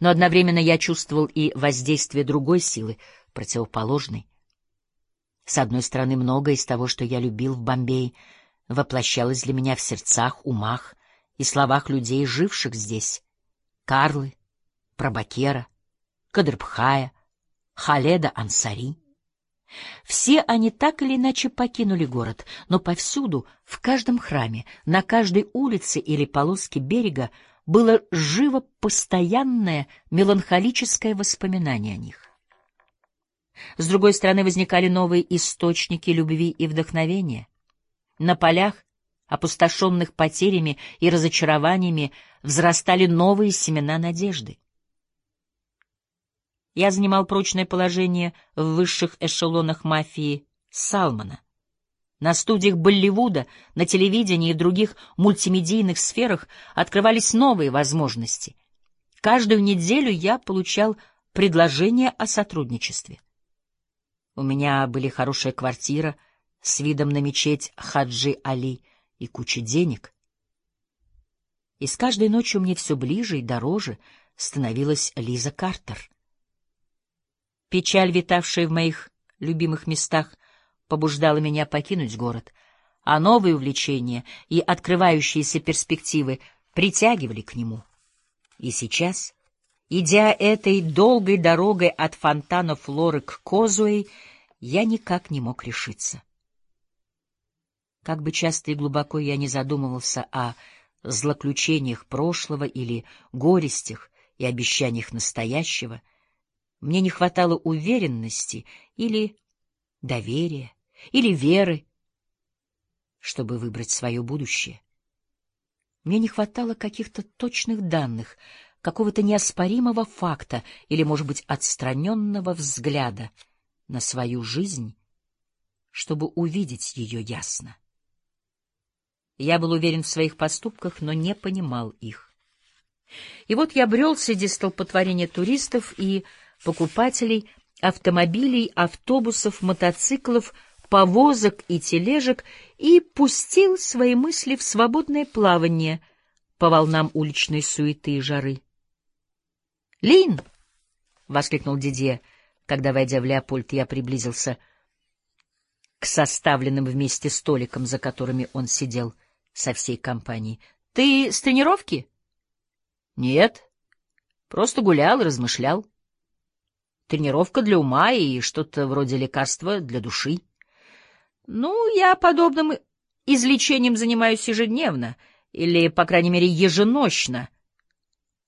но одновременно я чувствовал и воздействие другой силы, противоположной. С одной стороны, многое из того, что я любил в Бомбее, воплощалось для меня в сердцах, умах и словах людей, живших здесь. Карлы, Прабакера, Кадрбхая, Халеда Ансари. Все они так или иначе покинули город, но повсюду, в каждом храме, на каждой улице или полоске берега было живо постоянное меланхолическое воспоминание о них. С другой стороны, возникали новые источники любви и вдохновения. На полях, опустошенных потерями и разочарованиями, взрастали новые семена надежды. Я занимал прочное положение в высших эшелонах мафии Салмана. На студиях Болливуда, на телевидении и других мультимедийных сферах открывались новые возможности. Каждую неделю я получал предложения о сотрудничестве. У меня были хорошая квартира с видом на мечеть Хаджи Али и куча денег. И с каждой ночью мне все ближе и дороже становилась Лиза Картер. Печаль, витавшая в моих любимых местах, побуждала меня покинуть город, а новые увлечения и открывающиеся перспективы притягивали к нему. И сейчас, идя этой долгой дорогой от фонтана Флоры к Козуэй, я никак не мог решиться. Как бы часто и глубоко я не задумывался о злоключениях прошлого или горестях и обещаниях настоящего, мне не хватало уверенности или доверия, или веры, чтобы выбрать свое будущее. Мне не хватало каких-то точных данных, какого-то неоспоримого факта или, может быть, отстраненного взгляда на свою жизнь, чтобы увидеть ее ясно. Я был уверен в своих поступках, но не понимал их. И вот я брел среди столпотворения туристов и покупателей автомобилей, автобусов, мотоциклов, повозок и тележек и пустил свои мысли в свободное плавание по волнам уличной суеты и жары. «Лин!» — воскликнул Дидье, когда, войдя в Леопольд, я приблизился к составленным вместе столикам, за которыми он сидел со всей компанией. «Ты с тренировки?» «Нет, просто гулял и размышлял» тренировка для ума и что-то вроде лекарства для души. Ну, я подобным излечением занимаюсь ежедневно, или, по крайней мере, еженощно.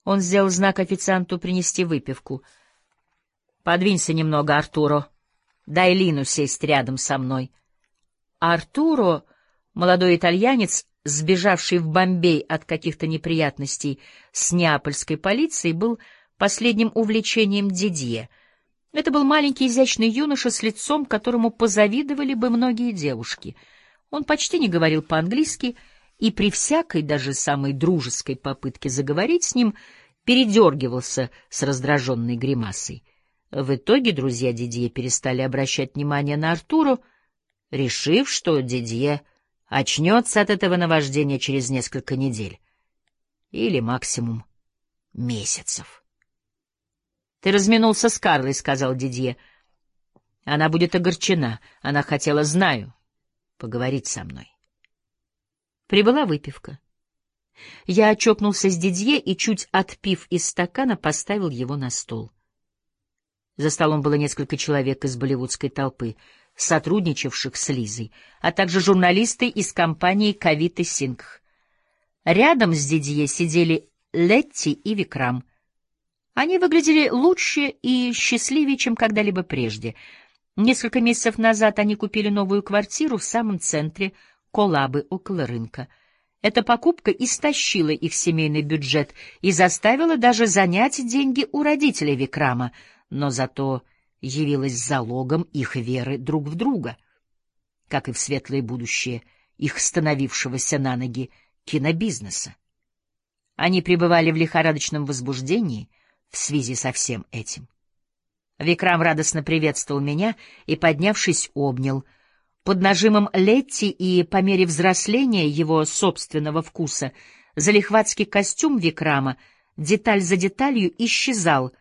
Он сделал знак официанту принести выпивку. Подвинься немного, Артуро. Дай Лину сесть рядом со мной. Артуро, молодой итальянец, сбежавший в Бомбей от каких-то неприятностей с неапольской полицией, был последним увлечением Дидье — это был маленький изящный юноша с лицом, которому позавидовали бы многие девушки. Он почти не говорил по-английски, и при всякой, даже самой дружеской попытке заговорить с ним, передергивался с раздраженной гримасой. В итоге друзья Дидье перестали обращать внимание на Артуру, решив, что Дидье очнется от этого наваждения через несколько недель или максимум месяцев. Ты разминулся с Карлой, — сказал Дидье. Она будет огорчена. Она хотела, знаю, поговорить со мной. Прибыла выпивка. Я очокнулся с Дидье и, чуть отпив из стакана, поставил его на стол. За столом было несколько человек из болливудской толпы, сотрудничавших с Лизой, а также журналисты из компании «Кавиты Сингх». Рядом с Дидье сидели Летти и Викрам — они выглядели лучше и счастливее, чем когда-либо прежде. Несколько месяцев назад они купили новую квартиру в самом центре Колабы, около рынка. Эта покупка истощила их семейный бюджет и заставила даже занять деньги у родителей Викрама, но зато явилась залогом их веры друг в друга, как и в светлое будущее их становившегося на ноги кинобизнеса. Они пребывали в лихорадочном возбуждении — в связи со всем этим. Викрам радостно приветствовал меня и, поднявшись, обнял. Под нажимом Летти и по мере взросления его собственного вкуса залихватский костюм Викрама деталь за деталью исчезал,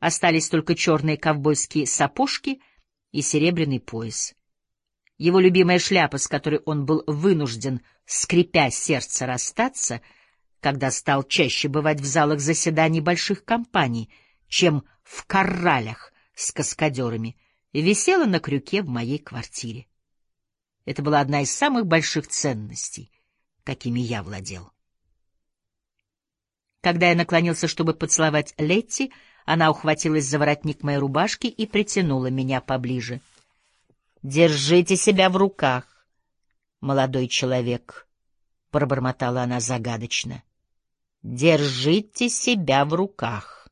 остались только черные ковбойские сапожки и серебряный пояс. Его любимая шляпа, с которой он был вынужден, скрипя сердце, расстаться, когда стал чаще бывать в залах заседаний больших компаний, чем в корралях с каскадерами, висела на крюке в моей квартире. Это была одна из самых больших ценностей, какими я владел. Когда я наклонился, чтобы поцеловать Летти, она ухватилась за воротник моей рубашки и притянула меня поближе. «Держите себя в руках, молодой человек», — пробормотала она загадочно. «Держите себя в руках».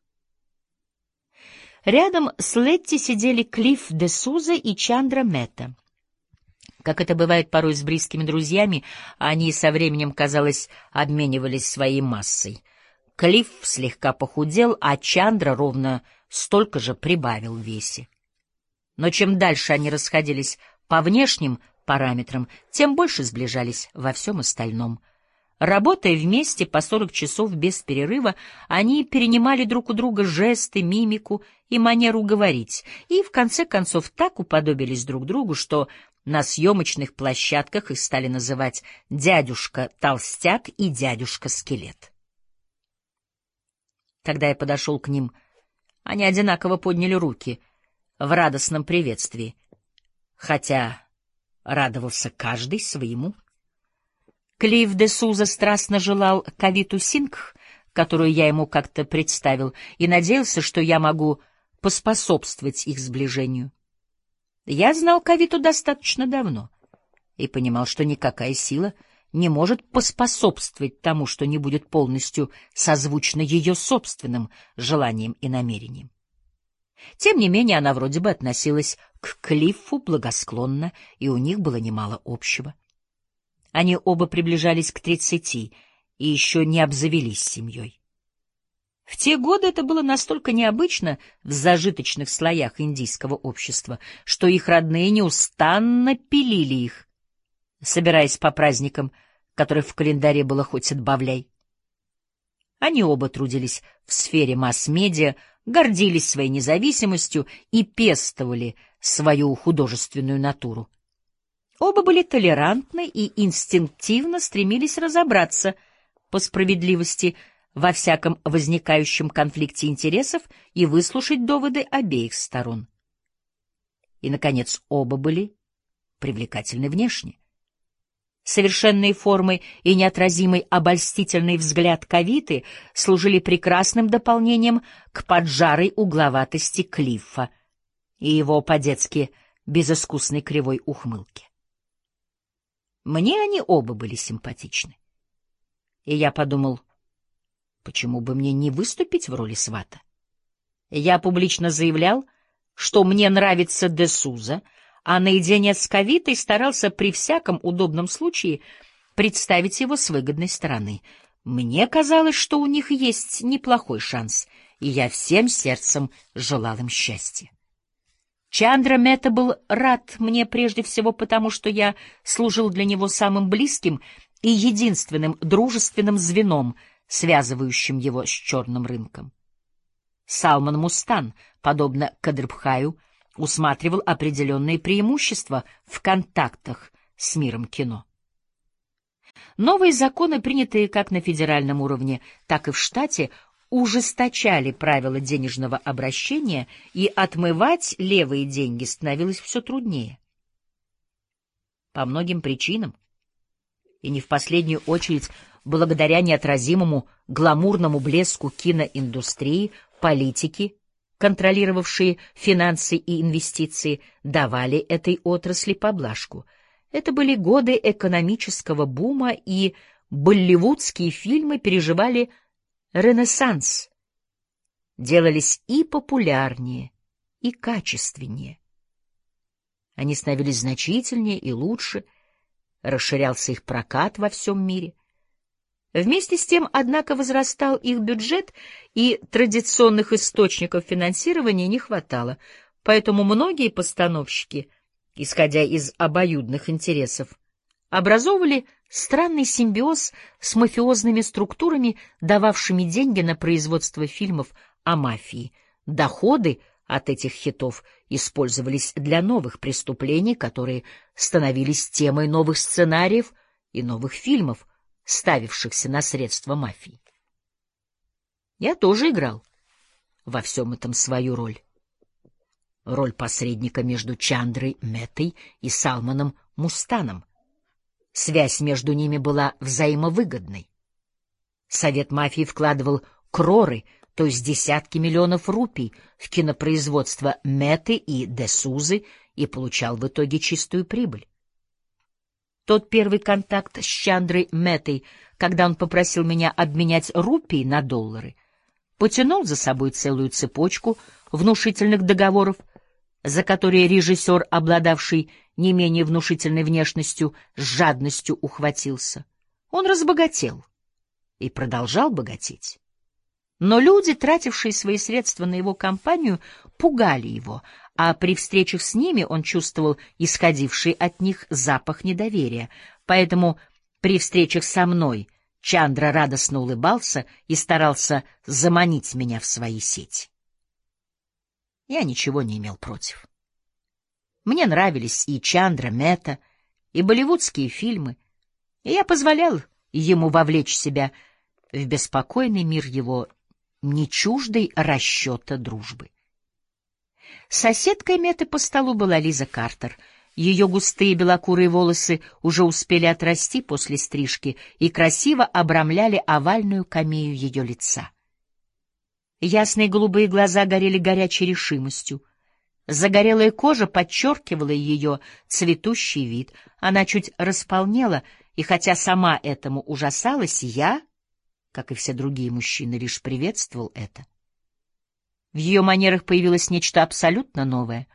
Рядом с Летти сидели Клифф де Суза и Чандра Мета. Как это бывает порой с близкими друзьями, они со временем, казалось, обменивались своей массой. Клифф слегка похудел, а Чандра ровно столько же прибавил весе. Но чем дальше они расходились по внешним параметрам, тем больше сближались во всем остальном. Работая вместе по сорок часов без перерыва, они перенимали друг у друга жесты, мимику и манеру говорить, и в конце концов так уподобились друг другу, что на съемочных площадках их стали называть «дядюшка Толстяк» и «дядюшка Скелет». Когда я подошел к ним, они одинаково подняли руки в радостном приветствии, хотя радовался каждый своему. Клифф де Суза страстно желал Кавиту Сингх, которую я ему как-то представил, и надеялся, что я могу поспособствовать их сближению. Я знал Кавиту достаточно давно и понимал, что никакая сила не может поспособствовать тому, что не будет полностью созвучно ее собственным желаниям и намерениям. Тем не менее, она вроде бы относилась к Клиффу благосклонно, и у них было немало общего. Они оба приближались к тридцати и еще не обзавелись семьей. В те годы это было настолько необычно в зажиточных слоях индийского общества, что их родные неустанно пилили их, собираясь по праздникам, которых в календаре было хоть отбавляй. Они оба трудились в сфере масс-медиа, гордились своей независимостью и пестовали свою художественную натуру. Оба были толерантны и инстинктивно стремились разобраться по справедливости во всяком возникающем конфликте интересов и выслушать доводы обеих сторон. И, наконец, оба были привлекательны внешне. Совершенные формы и неотразимый обольстительный взгляд Кавиты служили прекрасным дополнением к поджарой угловатости Клиффа и его по-детски безыскусной кривой ухмылке. Мне они оба были симпатичны. И я подумал — Почему бы мне не выступить в роли свата? Я публично заявлял, что мне нравится Десуза, а наедине с Кавитой старался при всяком удобном случае представить его с выгодной стороны. Мне казалось, что у них есть неплохой шанс, и я всем сердцем желал им счастья. Чандра Мета был рад мне прежде всего потому, что я служил для него самым близким и единственным дружественным звеном — связывающим его с черным рынком. Салман Мустан, подобно Кадрбхаю, усматривал определенные преимущества в контактах с миром кино. Новые законы, принятые как на федеральном уровне, так и в штате, ужесточали правила денежного обращения, и отмывать левые деньги становилось все труднее. По многим причинам, и не в последнюю очередь благодаря неотразимому гламурному блеску киноиндустрии, политики, контролировавшие финансы и инвестиции, давали этой отрасли поблажку. Это были годы экономического бума, и болливудские фильмы переживали ренессанс, делались и популярнее, и качественнее. Они становились значительнее и лучше, расширялся их прокат во всем мире — Вместе с тем, однако, возрастал их бюджет, и традиционных источников финансирования не хватало, поэтому многие постановщики, исходя из обоюдных интересов, образовывали странный симбиоз с мафиозными структурами, дававшими деньги на производство фильмов о мафии. Доходы от этих хитов использовались для новых преступлений, которые становились темой новых сценариев и новых фильмов, ставившихся на средства мафии. Я тоже играл во всем этом свою роль. Роль посредника между Чандрой Метой и Салманом Мустаном. Связь между ними была взаимовыгодной. Совет мафии вкладывал кроры, то есть десятки миллионов рупий, в кинопроизводство Меты и Десузы и получал в итоге чистую прибыль. Тот первый контакт с Чандрой Метой, когда он попросил меня обменять рупии на доллары, потянул за собой целую цепочку внушительных договоров, за которые режиссер, обладавший не менее внушительной внешностью, с жадностью ухватился. Он разбогател и продолжал богатеть. Но люди, тратившие свои средства на его компанию, пугали его, а при встречах с ними он чувствовал исходивший от них запах недоверия. Поэтому при встречах со мной Чандра радостно улыбался и старался заманить меня в свои сети. Я ничего не имел против. Мне нравились и Чандра Мета, и болливудские фильмы, и я позволял ему вовлечь себя в беспокойный мир его нечуждой расчета дружбы. Соседкой Меты по столу была Лиза Картер. Ее густые белокурые волосы уже успели отрасти после стрижки и красиво обрамляли овальную камею ее лица. Ясные голубые глаза горели горячей решимостью. Загорелая кожа подчеркивала ее цветущий вид. Она чуть располнела, и хотя сама этому ужасалась, я, как и все другие мужчины, лишь приветствовал это. В ее манерах появилось нечто абсолютно новое.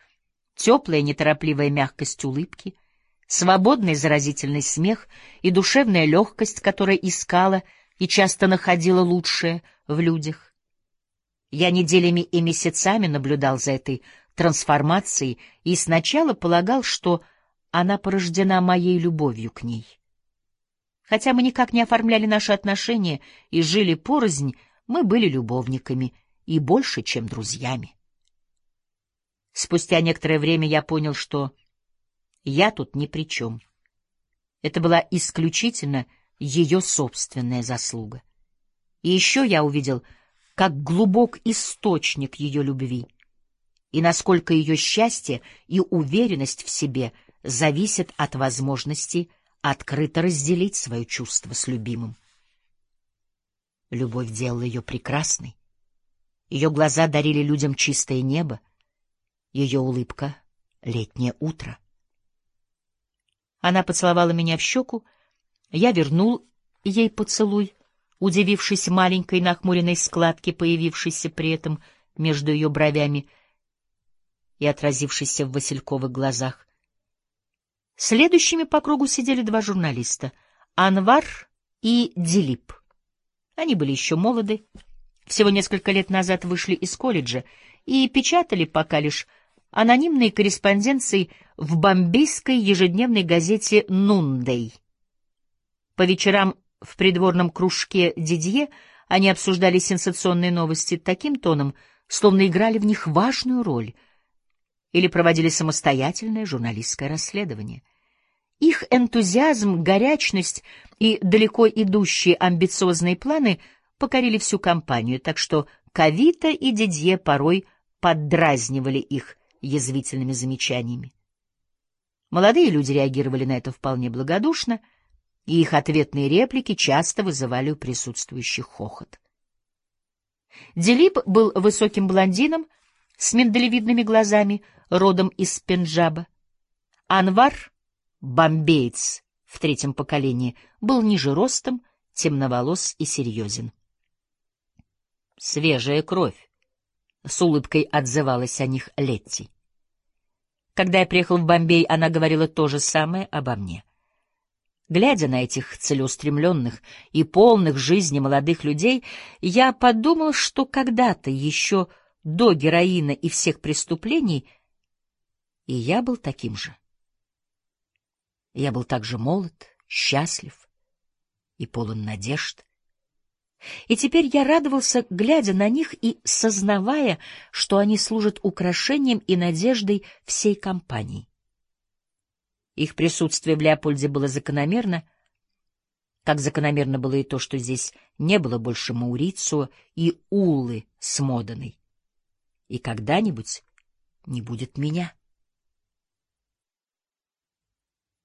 Теплая, неторопливая мягкость улыбки, свободный заразительный смех и душевная легкость, которая искала и часто находила лучшее в людях. Я неделями и месяцами наблюдал за этой трансформацией и сначала полагал, что она порождена моей любовью к ней. Хотя мы никак не оформляли наши отношения и жили порознь, мы были любовниками — и больше, чем друзьями. Спустя некоторое время я понял, что я тут ни при чем. Это была исключительно ее собственная заслуга. И еще я увидел, как глубок источник ее любви, и насколько ее счастье и уверенность в себе зависят от возможности открыто разделить свое чувство с любимым. Любовь делала ее прекрасной, ее глаза дарили людям чистое небо, ее улыбка — летнее утро. Она поцеловала меня в щеку, я вернул ей поцелуй, удивившись маленькой нахмуренной складке, появившейся при этом между ее бровями и отразившейся в васильковых глазах. Следующими по кругу сидели два журналиста — Анвар и Дилип. Они были еще молоды, всего несколько лет назад вышли из колледжа и печатали пока лишь анонимные корреспонденции в бомбейской ежедневной газете «Нундей». По вечерам в придворном кружке Дидье они обсуждали сенсационные новости таким тоном, словно играли в них важную роль или проводили самостоятельное журналистское расследование. Их энтузиазм, горячность и далеко идущие амбициозные планы — покорили всю компанию, так что Кавита и Дидье порой поддразнивали их язвительными замечаниями. Молодые люди реагировали на это вполне благодушно, и их ответные реплики часто вызывали у присутствующих хохот. Делип был высоким блондином с миндалевидными глазами, родом из Пенджаба. Анвар, бомбеец в третьем поколении, был ниже ростом, темноволос и серьезен. Свежая кровь. С улыбкой отзывалась о них Летти. Когда я приехал в Бомбей, она говорила то же самое обо мне. Глядя на этих целеустремленных и полных жизни молодых людей, я подумал, что когда-то, еще до героина и всех преступлений, и я был таким же. Я был также молод, счастлив и полон надежд. И теперь я радовался, глядя на них и сознавая, что они служат украшением и надеждой всей компании. Их присутствие в Леопольде было закономерно, как закономерно было и то, что здесь не было больше Маурицио и Уллы с Моданой. И когда-нибудь не будет меня.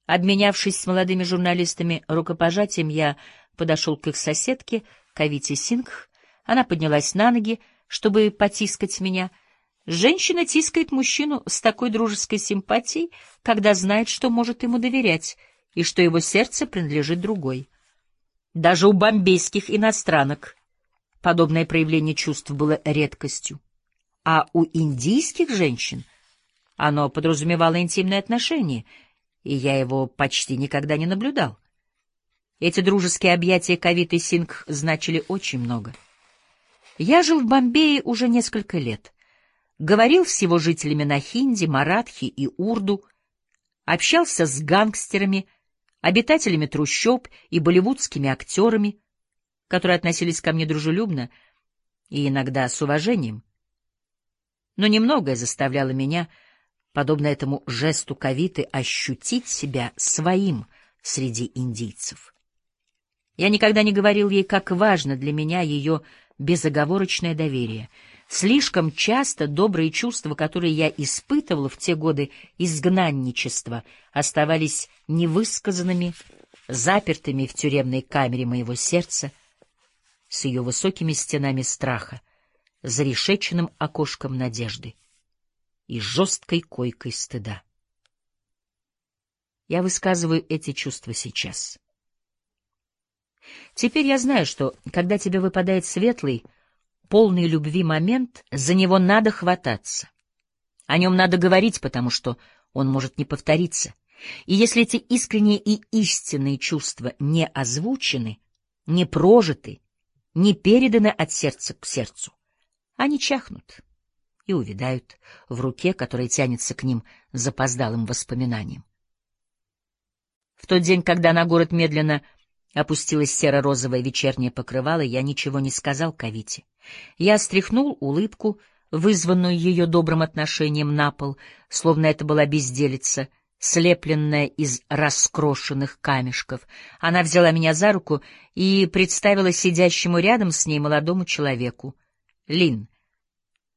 Обменявшись с молодыми журналистами рукопожатием, я подошел к их соседке, Кавите Сингх. Она поднялась на ноги, чтобы потискать меня. Женщина тискает мужчину с такой дружеской симпатией, когда знает, что может ему доверять и что его сердце принадлежит другой. Даже у бомбейских иностранок подобное проявление чувств было редкостью, а у индийских женщин оно подразумевало интимные отношения, и я его почти никогда не наблюдал. Эти дружеские объятия Кавиты Сингх значили очень много. Я жил в Бомбее уже несколько лет. Говорил с его жителями на хинди, маратхи и урду, общался с гангстерами, обитателями трущоб и болливудскими актерами, которые относились ко мне дружелюбно и иногда с уважением. Но немногое заставляло меня, подобно этому жесту Кавиты, ощутить себя своим среди индийцев. Я никогда не говорил ей, как важно для меня ее безоговорочное доверие. Слишком часто добрые чувства, которые я испытывал в те годы изгнанничества, оставались невысказанными, запертыми в тюремной камере моего сердца, с ее высокими стенами страха, зарешеченным окошком надежды и жесткой койкой стыда. Я высказываю эти чувства сейчас. Теперь я знаю, что, когда тебе выпадает светлый, полный любви момент, за него надо хвататься. О нем надо говорить, потому что он может не повториться. И если эти искренние и истинные чувства не озвучены, не прожиты, не переданы от сердца к сердцу, они чахнут и увядают в руке, которая тянется к ним запоздалым воспоминанием. В тот день, когда на город медленно Опустилось серо-розовое вечернее покрывало, я ничего не сказал Кавите. Я стряхнул улыбку, вызванную ее добрым отношением на пол, словно это была безделица, слепленная из раскрошенных камешков. Она взяла меня за руку и представила сидящему рядом с ней молодому человеку. — Лин,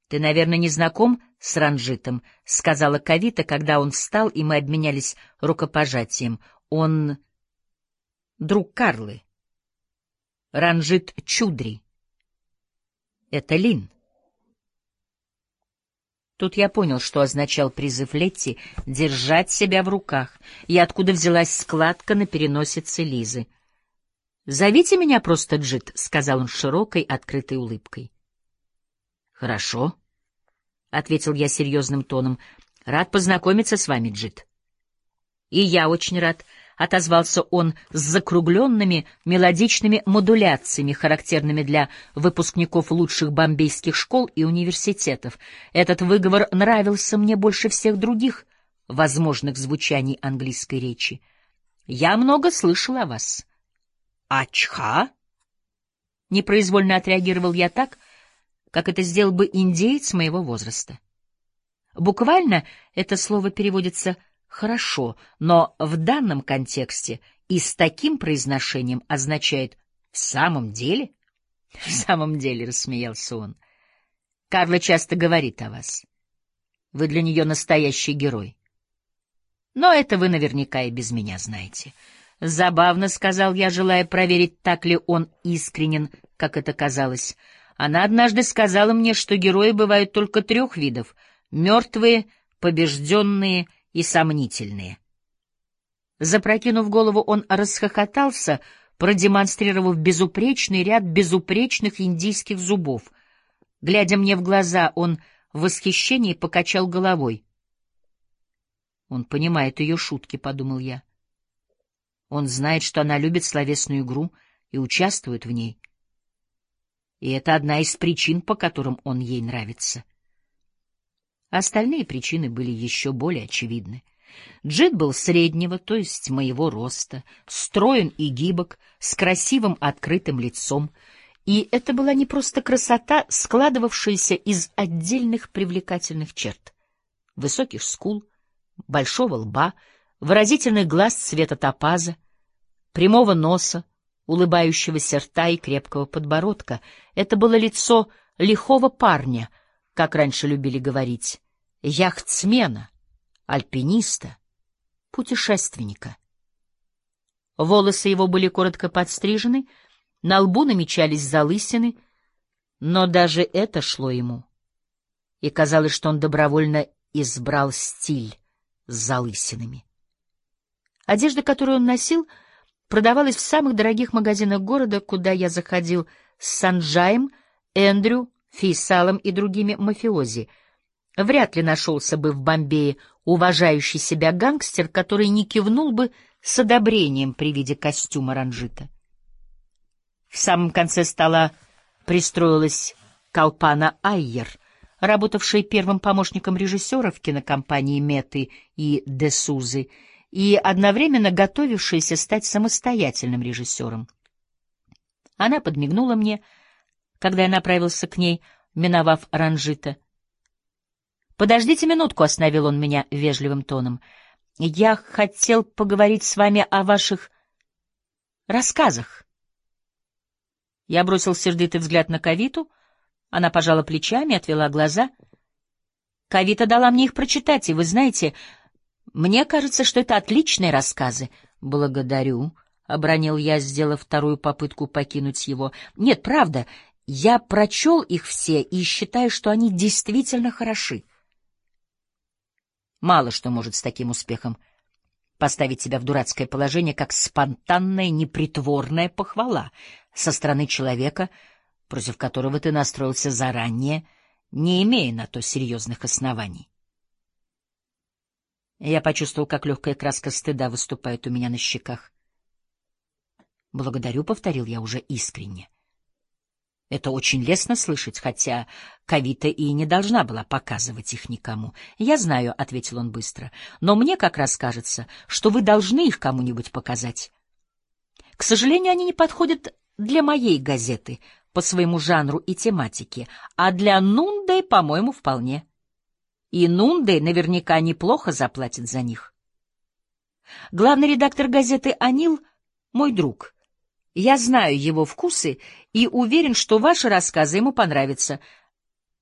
ты, наверное, не знаком с Ранжитом, — сказала Кавита, когда он встал, и мы обменялись рукопожатием. Он друг Карлы. Ранжит Чудри. Это Лин. Тут я понял, что означал призыв Летти держать себя в руках, и откуда взялась складка на переносице Лизы. «Зовите меня просто Джит», — сказал он широкой, открытой улыбкой. «Хорошо», — ответил я серьезным тоном. «Рад познакомиться с вами, Джит». «И я очень рад», — отозвался он с закругленными мелодичными модуляциями, характерными для выпускников лучших бомбейских школ и университетов. Этот выговор нравился мне больше всех других возможных звучаний английской речи. «Я много слышал о вас». «Ачха?» Непроизвольно отреагировал я так, как это сделал бы индеец моего возраста. Буквально это слово переводится хорошо, но в данном контексте и с таким произношением означает «в самом деле?» «В самом деле», — рассмеялся он. «Карла часто говорит о вас. Вы для нее настоящий герой. Но это вы наверняка и без меня знаете». «Забавно», — сказал я, желая проверить, так ли он искренен, как это казалось. Она однажды сказала мне, что герои бывают только трех видов — мертвые, побежденные и сомнительные. Запрокинув голову, он расхохотался, продемонстрировав безупречный ряд безупречных индийских зубов. Глядя мне в глаза, он в восхищении покачал головой. «Он понимает ее шутки», — подумал я. «Он знает, что она любит словесную игру и участвует в ней. И это одна из причин, по которым он ей нравится». Остальные причины были еще более очевидны. Джит был среднего, то есть моего роста, строен и гибок, с красивым открытым лицом, и это была не просто красота, складывавшаяся из отдельных привлекательных черт. Высоких скул, большого лба, выразительных глаз цвета топаза, прямого носа, улыбающегося рта и крепкого подбородка. Это было лицо лихого парня, как раньше любили говорить, яхтсмена, альпиниста, путешественника. Волосы его были коротко подстрижены, на лбу намечались залысины, но даже это шло ему. И казалось, что он добровольно избрал стиль с залысинами. Одежда, которую он носил, продавалась в самых дорогих магазинах города, куда я заходил с Санджаем, Эндрю, Фейсалом и другими мафиози. Вряд ли нашелся бы в Бомбее уважающий себя гангстер, который не кивнул бы с одобрением при виде костюма ранжита. В самом конце стола пристроилась Калпана Айер, работавшая первым помощником режиссера в кинокомпании Меты и Десузы, и одновременно готовившаяся стать самостоятельным режиссером. Она подмигнула мне, когда я направился к ней, миновав Ранжита. «Подождите минутку», — остановил он меня вежливым тоном. «Я хотел поговорить с вами о ваших рассказах». Я бросил сердитый взгляд на Кавиту. Она пожала плечами, отвела глаза. Кавита дала мне их прочитать, и вы знаете, мне кажется, что это отличные рассказы. Благодарю, — обронил я, сделав вторую попытку покинуть его. Нет, правда, я прочел их все и считаю, что они действительно хороши. Мало что может с таким успехом поставить тебя в дурацкое положение, как спонтанная, непритворная похвала со стороны человека, против которого ты настроился заранее, не имея на то серьезных оснований. Я почувствовал, как легкая краска стыда выступает у меня на щеках. «Благодарю», — повторил я уже искренне. Это очень лестно слышать, хотя Кавита и не должна была показывать их никому. «Я знаю», — ответил он быстро, — «но мне как раз кажется, что вы должны их кому-нибудь показать. К сожалению, они не подходят для моей газеты по своему жанру и тематике, а для Нунды, по-моему, вполне» и Нунде наверняка неплохо заплатит за них. Главный редактор газеты «Анил» — мой друг. Я знаю его вкусы и уверен, что ваши рассказы ему понравятся.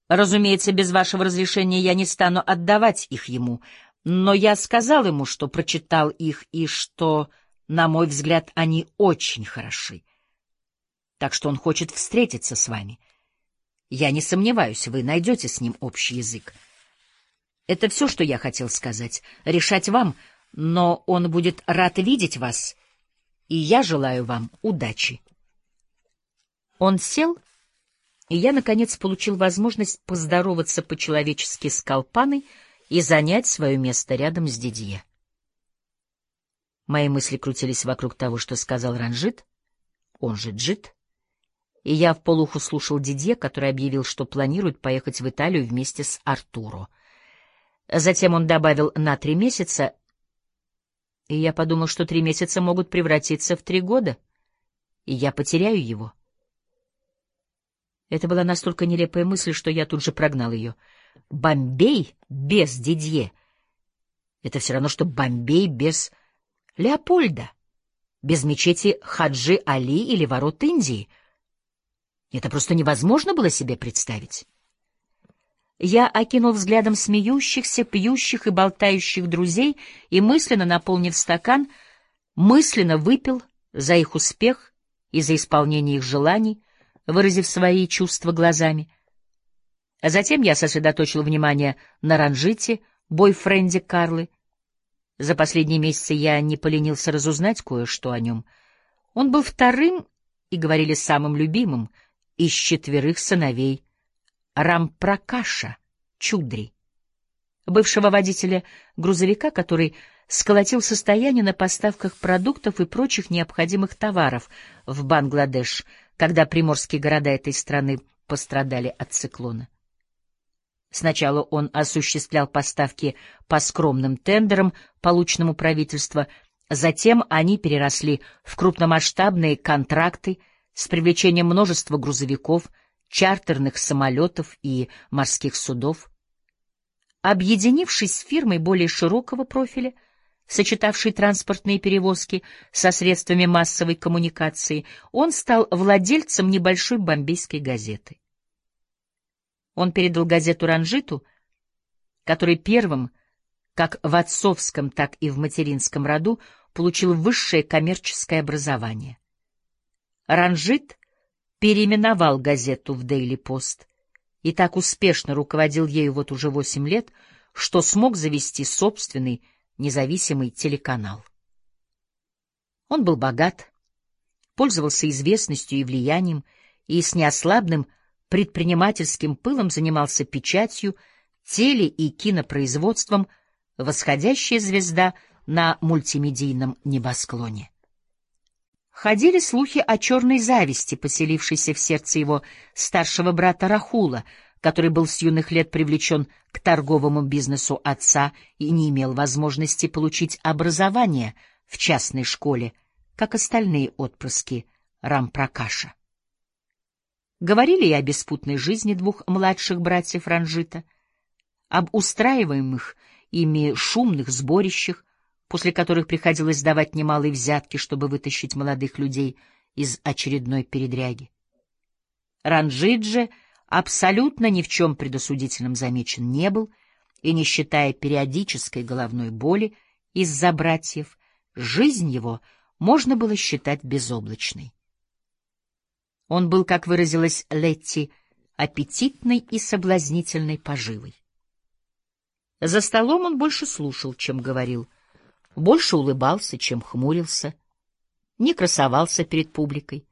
Разумеется, без вашего разрешения я не стану отдавать их ему, но я сказал ему, что прочитал их и что, на мой взгляд, они очень хороши. Так что он хочет встретиться с вами. Я не сомневаюсь, вы найдете с ним общий язык. Это все, что я хотел сказать. Решать вам, но он будет рад видеть вас, и я желаю вам удачи. Он сел, и я, наконец, получил возможность поздороваться по-человечески с Колпаной и занять свое место рядом с Дидье. Мои мысли крутились вокруг того, что сказал Ранжит, он же Джит, и я в полуху слушал Дидье, который объявил, что планирует поехать в Италию вместе с Артуро. Затем он добавил «на три месяца», и я подумал, что три месяца могут превратиться в три года, и я потеряю его. Это была настолько нелепая мысль, что я тут же прогнал ее. Бомбей без Дидье — это все равно, что Бомбей без Леопольда, без мечети Хаджи Али или ворот Индии. Это просто невозможно было себе представить. Я окинул взглядом смеющихся, пьющих и болтающих друзей и, мысленно наполнив стакан, мысленно выпил за их успех и за исполнение их желаний, выразив свои чувства глазами. А затем я сосредоточил внимание на Ранжите, бойфренде Карлы. За последние месяцы я не поленился разузнать кое-что о нем. Он был вторым, и говорили самым любимым, из четверых сыновей Рампракаша Чудри, бывшего водителя грузовика, который сколотил состояние на поставках продуктов и прочих необходимых товаров в Бангладеш, когда приморские города этой страны пострадали от циклона. Сначала он осуществлял поставки по скромным тендерам, полученному правительства, затем они переросли в крупномасштабные контракты с привлечением множества грузовиков, чартерных самолетов и морских судов. Объединившись с фирмой более широкого профиля, сочетавшей транспортные перевозки со средствами массовой коммуникации, он стал владельцем небольшой бомбейской газеты. Он передал газету Ранжиту, который первым, как в отцовском, так и в материнском роду, получил высшее коммерческое образование. Ранжит переименовал газету в «Дейли Пост» и так успешно руководил ею вот уже восемь лет, что смог завести собственный независимый телеканал. Он был богат, пользовался известностью и влиянием и с неослабным предпринимательским пылом занимался печатью, теле- и кинопроизводством, восходящая звезда на мультимедийном небосклоне. Ходили слухи о черной зависти, поселившейся в сердце его старшего брата Рахула, который был с юных лет привлечен к торговому бизнесу отца и не имел возможности получить образование в частной школе, как остальные отпрыски Рампракаша. Говорили и о беспутной жизни двух младших братьев Ранжита, об устраиваемых ими шумных сборищах, после которых приходилось давать немалые взятки, чтобы вытащить молодых людей из очередной передряги. Ранжит же абсолютно ни в чем предосудительном замечен не был, и, не считая периодической головной боли из-за братьев, жизнь его можно было считать безоблачной. Он был, как выразилась Летти, аппетитной и соблазнительной поживой. За столом он больше слушал, чем говорил, больше улыбался, чем хмурился, не красовался перед публикой,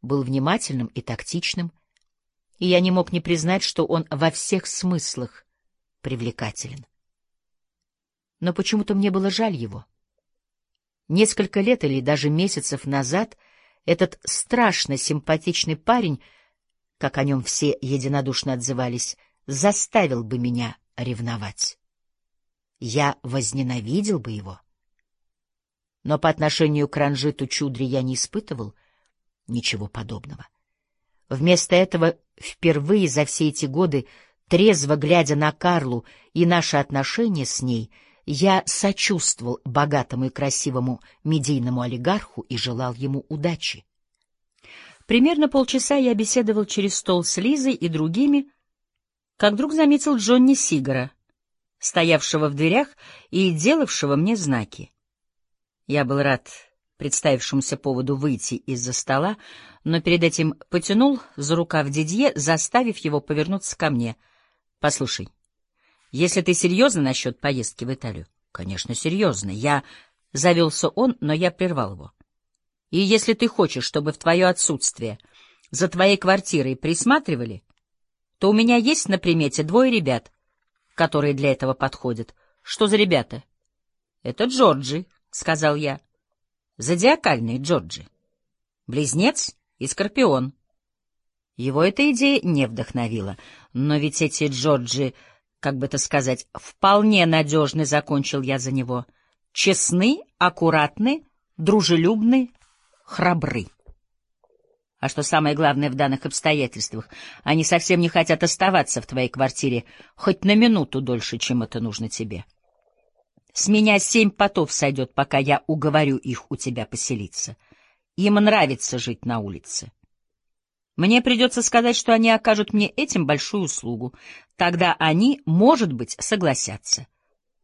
был внимательным и тактичным, и я не мог не признать, что он во всех смыслах привлекателен. Но почему-то мне было жаль его. Несколько лет или даже месяцев назад — этот страшно симпатичный парень, как о нем все единодушно отзывались, заставил бы меня ревновать. Я возненавидел бы его. Но по отношению к Ранжиту Чудри я не испытывал ничего подобного. Вместо этого впервые за все эти годы, трезво глядя на Карлу и наши отношения с ней, я сочувствовал богатому и красивому медийному олигарху и желал ему удачи. Примерно полчаса я беседовал через стол с Лизой и другими, как вдруг заметил Джонни Сигара, стоявшего в дверях и делавшего мне знаки. Я был рад представившемуся поводу выйти из-за стола, но перед этим потянул за рукав Дидье, заставив его повернуться ко мне. — Послушай, если ты серьезно насчет поездки в Италию? Конечно, серьезно. Я... Завелся он, но я прервал его. И если ты хочешь, чтобы в твое отсутствие за твоей квартирой присматривали, то у меня есть на примете двое ребят, которые для этого подходят. Что за ребята? — Это Джорджи, — сказал я. — Зодиакальные Джорджи. Близнец и Скорпион. Его эта идея не вдохновила, но ведь эти Джорджи как бы это сказать, вполне надежны, закончил я за него. Честны, аккуратны, дружелюбны, храбры. А что самое главное в данных обстоятельствах, они совсем не хотят оставаться в твоей квартире хоть на минуту дольше, чем это нужно тебе. С меня семь потов сойдет, пока я уговорю их у тебя поселиться. Им нравится жить на улице. Мне придется сказать, что они окажут мне этим большую услугу. Тогда они, может быть, согласятся.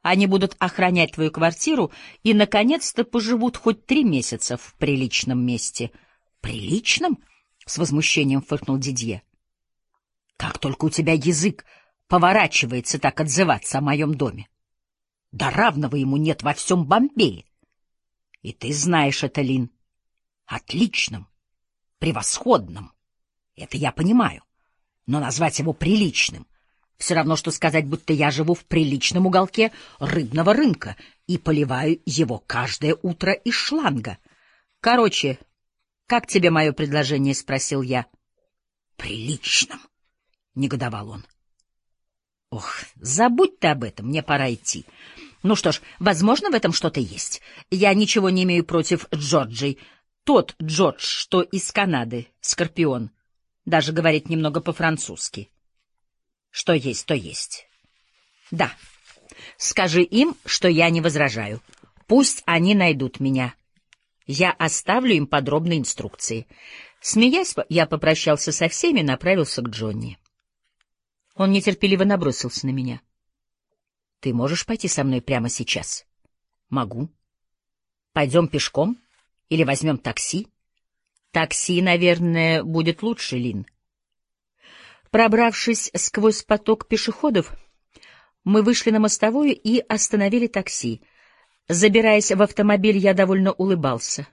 Они будут охранять твою квартиру и, наконец-то, поживут хоть три месяца в приличном месте. — Приличном? — с возмущением фыркнул Дидье. — Как только у тебя язык поворачивается так отзываться о моем доме. Да равного ему нет во всем Бомбее. И ты знаешь это, Лин. Отличным, превосходным. Это я понимаю. Но назвать его приличным — все равно, что сказать, будто я живу в приличном уголке рыбного рынка и поливаю его каждое утро из шланга. Короче, как тебе мое предложение? — спросил я. — Приличным, — негодовал он. Ох, забудь ты об этом, мне пора идти. Ну что ж, возможно, в этом что-то есть. Я ничего не имею против Джорджей. Тот Джордж, что из Канады, Скорпион, даже говорит немного по-французски. Что есть, то есть. Да. Скажи им, что я не возражаю. Пусть они найдут меня. Я оставлю им подробные инструкции. Смеясь, я попрощался со всеми и направился к Джонни. Он нетерпеливо набросился на меня. — Ты можешь пойти со мной прямо сейчас? — Могу. — Пойдем пешком? Или возьмем такси? — Такси, наверное, будет лучше, Лин. Пробравшись сквозь поток пешеходов, мы вышли на мостовую и остановили такси. Забираясь в автомобиль, я довольно улыбался.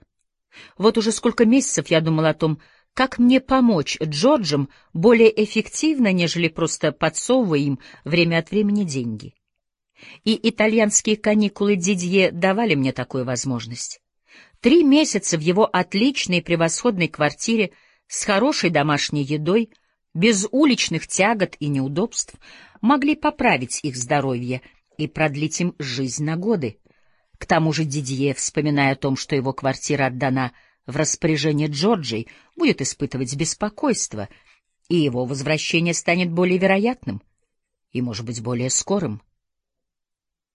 Вот уже сколько месяцев я думал о том, как мне помочь Джорджам более эффективно, нежели просто подсовывая им время от времени деньги. И итальянские каникулы Дидье давали мне такую возможность. Три месяца в его отличной превосходной квартире с хорошей домашней едой, без уличных тягот и неудобств, могли поправить их здоровье и продлить им жизнь на годы. К тому же Дидье, вспоминая о том, что его квартира отдана в распоряжение Джорджей, будет испытывать беспокойство, и его возвращение станет более вероятным и, может быть, более скорым.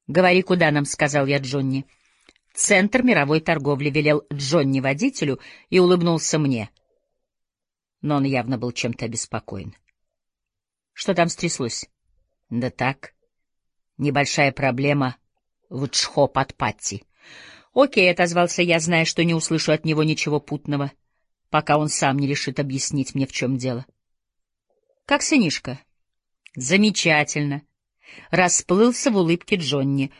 «Говори, куда нам», — сказал я Джонни. «Центр мировой торговли», — велел Джонни водителю и улыбнулся мне. Но он явно был чем-то обеспокоен. «Что там стряслось?» «Да так. Небольшая проблема в Чхо-Патпатти». «Окей», — отозвался я, зная, что не услышу от него ничего путного, пока он сам не решит объяснить мне, в чем дело. «Как сынишка?» «Замечательно». Расплылся в улыбке Джонни.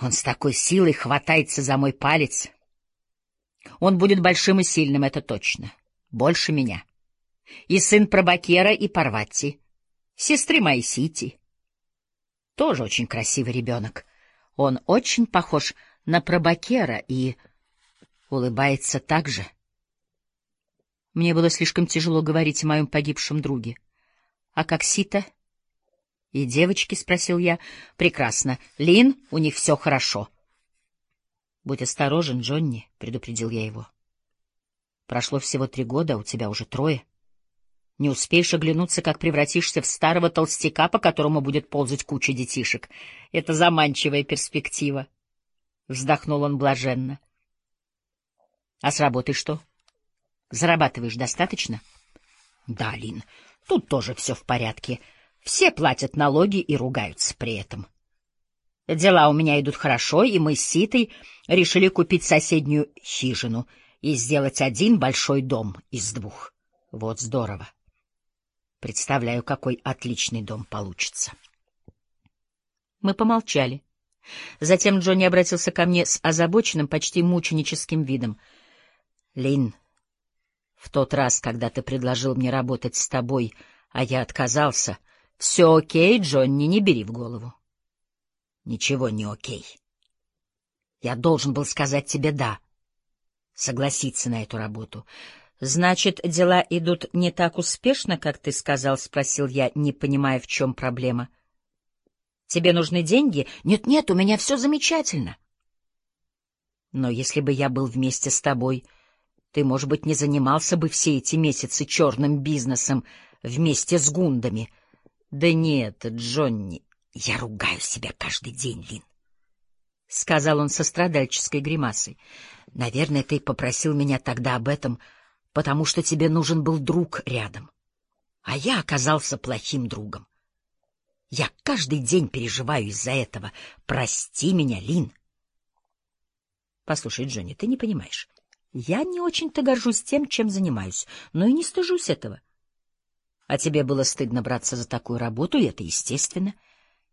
«Он с такой силой хватается за мой палец. Он будет большим и сильным, это точно. Больше меня. И сын Пробакера и Парватти, сестры моей Сити. Тоже очень красивый ребенок. Он очень похож на Пробакера и улыбается так же. Мне было слишком тяжело говорить о моем погибшем друге. — А как Сита? — И девочки? — спросил я. — Прекрасно. Лин, у них все хорошо. — Будь осторожен, Джонни, — предупредил я его. — Прошло всего три года, а у тебя уже трое. Не успеешь оглянуться, как превратишься в старого толстяка, по которому будет ползать куча детишек. Это заманчивая перспектива. Вздохнул он блаженно. — А с работой что? Зарабатываешь достаточно? — Да, Лин, тут тоже все в порядке. Все платят налоги и ругаются при этом. Дела у меня идут хорошо, и мы с Ситой решили купить соседнюю хижину и сделать один большой дом из двух. Вот здорово. Представляю, какой отличный дом получится. Мы помолчали. Затем Джонни обратился ко мне с озабоченным, почти мученическим видом. — Лин, в тот раз, когда ты предложил мне работать с тобой, а я отказался, все окей, Джонни, не бери в голову. — Ничего не окей. Я должен был сказать тебе «да», согласиться на эту работу. — Значит, дела идут не так успешно, как ты сказал? — спросил я, не понимая, в чем проблема. — Тебе нужны деньги? Нет-нет, у меня все замечательно. Но если бы я был вместе с тобой, ты, может быть, не занимался бы все эти месяцы черным бизнесом вместе с гундами. Да нет, Джонни, я ругаю себя каждый день, Лин. — сказал он со страдальческой гримасой. — Наверное, ты попросил меня тогда об этом, потому что тебе нужен был друг рядом. А я оказался плохим другом. Я каждый день переживаю из-за этого. Прости меня, Лин. Послушай, Джонни, ты не понимаешь. Я не очень-то горжусь тем, чем занимаюсь, но и не стыжусь этого. А тебе было стыдно браться за такую работу, и это естественно.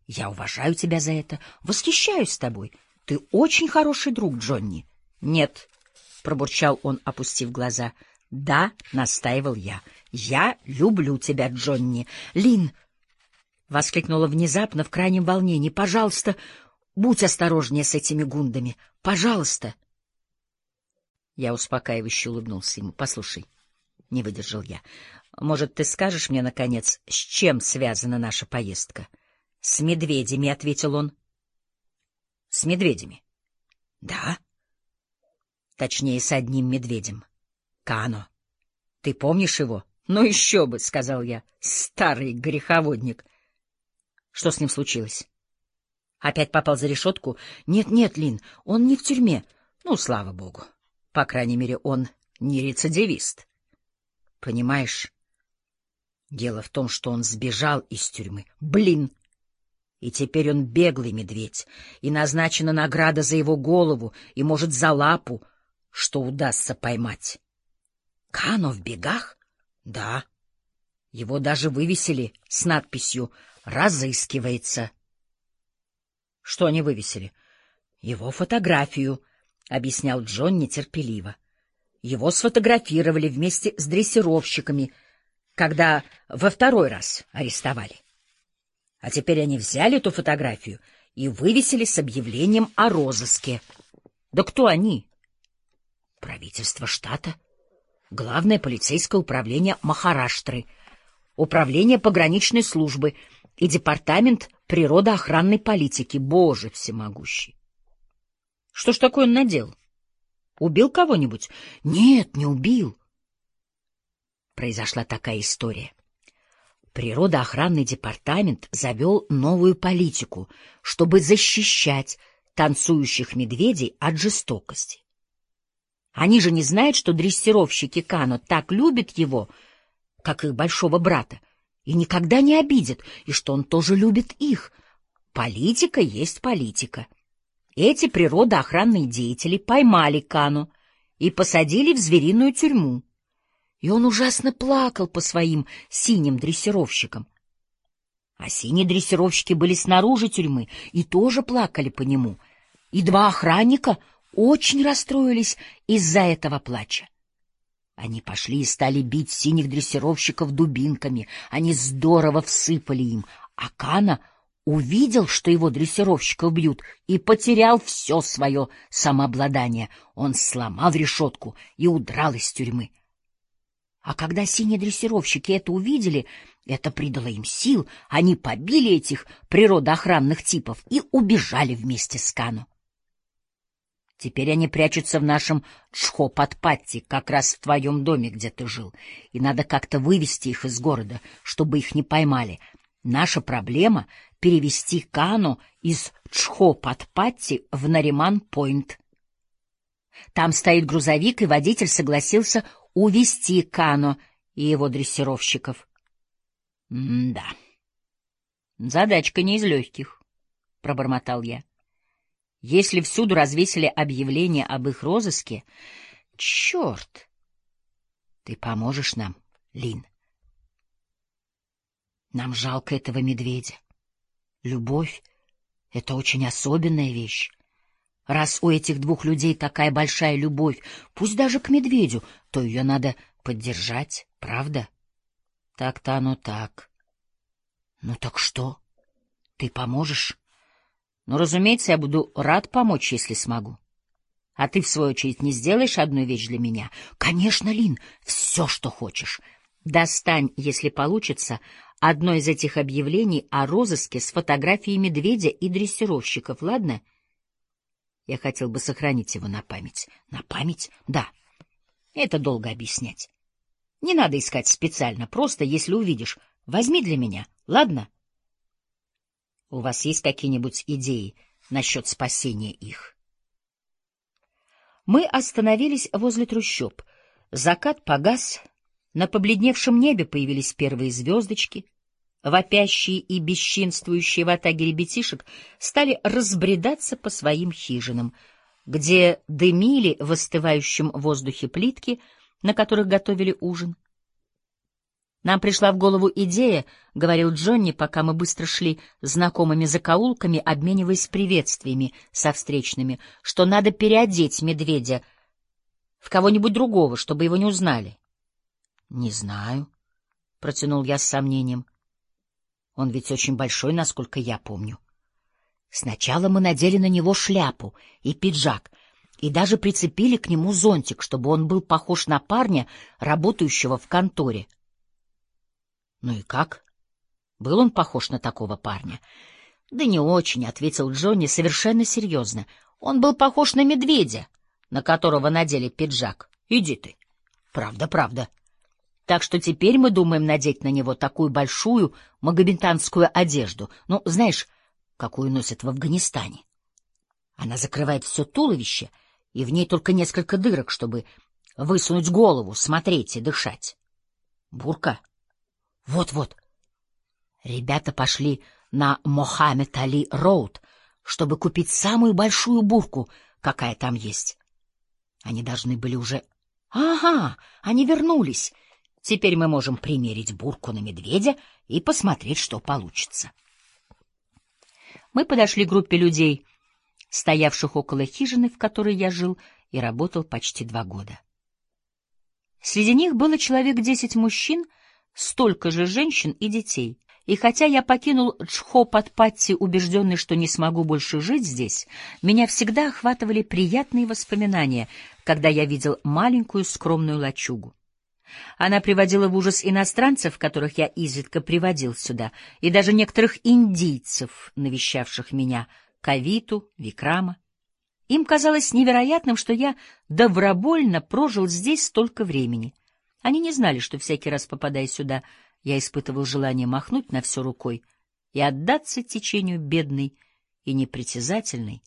Я уважаю тебя за это, восхищаюсь тобой. Ты очень хороший друг, Джонни. Нет, — пробурчал он, опустив глаза. Да, — настаивал я. Я люблю тебя, Джонни. Лин, — воскликнула внезапно в крайнем волнении. — Пожалуйста, будь осторожнее с этими гундами. Пожалуйста. Я успокаивающе улыбнулся ему. — Послушай, — не выдержал я, — может, ты скажешь мне, наконец, с чем связана наша поездка? — С медведями, — ответил он. — С медведями? — Да. Точнее, с одним медведем. Кано. Ты помнишь его? — Ну еще бы, — сказал я. — Старый греховодник. Что с ним случилось? Опять попал за решетку? Нет, нет, Лин, он не в тюрьме. Ну, слава богу. По крайней мере, он не рецидивист. Понимаешь, дело в том, что он сбежал из тюрьмы. Блин! И теперь он беглый медведь, и назначена награда за его голову, и, может, за лапу, что удастся поймать. Кано в бегах? Да. Его даже вывесили с надписью «Разыскивается». Что они вывесили? Его фотографию, — объяснял Джон нетерпеливо. Его сфотографировали вместе с дрессировщиками, когда во второй раз арестовали. А теперь они взяли эту фотографию и вывесили с объявлением о розыске. Да кто они? Правительство штата, главное полицейское управление Махараштры, управление пограничной службы и департамент природоохранной политики. Боже всемогущий! Что ж такое он надел? Убил кого-нибудь? Нет, не убил. Произошла такая история. Природоохранный департамент завел новую политику, чтобы защищать танцующих медведей от жестокости. Они же не знают, что дрессировщики Кано так любят его, как их большого брата, и никогда не обидят, и что он тоже любит их. Политика есть политика. Эти природоохранные деятели поймали Кану и посадили в звериную тюрьму и он ужасно плакал по своим синим дрессировщикам. А синие дрессировщики были снаружи тюрьмы и тоже плакали по нему, и два охранника очень расстроились из-за этого плача. Они пошли и стали бить синих дрессировщиков дубинками, они здорово всыпали им, а Кана увидел, что его дрессировщиков бьют, и потерял все свое самообладание. Он сломал решетку и удрал из тюрьмы. А когда синие дрессировщики это увидели, это придало им сил, они побили этих природоохранных типов и убежали вместе с Кану. Теперь они прячутся в нашем Чхопатпатти, как раз в твоем доме, где ты жил, и надо как-то вывести их из города, чтобы их не поймали. Наша проблема — перевести Кану из Чхопатпатти в Нариман-Пойнт. Там стоит грузовик, и водитель согласился увести Кано и его дрессировщиков. — Да. Задачка не из легких, — пробормотал я. Если всюду развесили объявление об их розыске... Черт! Ты поможешь нам, Лин? Нам жалко этого медведя. Любовь — это очень особенная вещь. Раз у этих двух людей такая большая любовь, пусть даже к медведю, то ее надо поддержать, правда? Так-то оно так. Ну так что? Ты поможешь? Ну, разумеется, я буду рад помочь, если смогу. А ты, в свою очередь, не сделаешь одну вещь для меня? Конечно, Лин, все, что хочешь. Достань, если получится, одно из этих объявлений о розыске с фотографией медведя и дрессировщиков, ладно? — я хотел бы сохранить его на память. На память? Да. Это долго объяснять. Не надо искать специально, просто, если увидишь, возьми для меня, ладно? У вас есть какие-нибудь идеи насчет спасения их? Мы остановились возле трущоб. Закат погас, на побледневшем небе появились первые звездочки — Вопящие и бесчинствующие в атаге ребятишек стали разбредаться по своим хижинам, где дымили в остывающем воздухе плитки, на которых готовили ужин. «Нам пришла в голову идея», — говорил Джонни, пока мы быстро шли знакомыми закоулками, обмениваясь приветствиями со встречными, что надо переодеть медведя в кого-нибудь другого, чтобы его не узнали. «Не знаю», — протянул я с сомнением. Он ведь очень большой, насколько я помню. Сначала мы надели на него шляпу и пиджак, и даже прицепили к нему зонтик, чтобы он был похож на парня, работающего в конторе. — Ну и как? Был он похож на такого парня? — Да не очень, — ответил Джонни совершенно серьезно. Он был похож на медведя, на которого надели пиджак. Иди ты. Правда, правда. Так что теперь мы думаем надеть на него такую большую магометанскую одежду. Ну, знаешь, какую носят в Афганистане. Она закрывает все туловище, и в ней только несколько дырок, чтобы высунуть голову, смотреть и дышать. Бурка? Вот-вот. Ребята пошли на Мохаммед Али Роуд, чтобы купить самую большую бурку, какая там есть. Они должны были уже... Ага, они вернулись. Теперь мы можем примерить бурку на медведя и посмотреть, что получится. Мы подошли к группе людей, стоявших около хижины, в которой я жил и работал почти два года. Среди них было человек десять мужчин, столько же женщин и детей. И хотя я покинул Джхопатпатти, убежденный, что не смогу больше жить здесь, меня всегда охватывали приятные воспоминания, когда я видел маленькую скромную лачугу. Она приводила в ужас иностранцев, которых я изредка приводил сюда, и даже некоторых индийцев, навещавших меня, Кавиту, Викрама. Им казалось невероятным, что я добровольно прожил здесь столько времени. Они не знали, что всякий раз, попадая сюда, я испытывал желание махнуть на все рукой и отдаться течению бедной и непритязательной,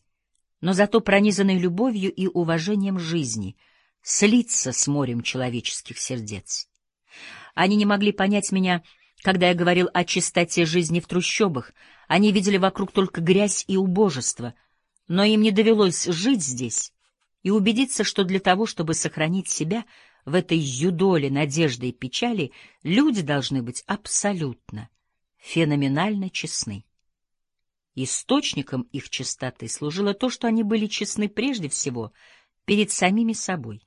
но зато пронизанной любовью и уважением жизни, слиться с морем человеческих сердец. Они не могли понять меня, когда я говорил о чистоте жизни в трущобах, они видели вокруг только грязь и убожество, но им не довелось жить здесь и убедиться, что для того, чтобы сохранить себя — в этой юдоле надежды и печали люди должны быть абсолютно, феноменально честны. Источником их чистоты служило то, что они были честны прежде всего перед самими собой.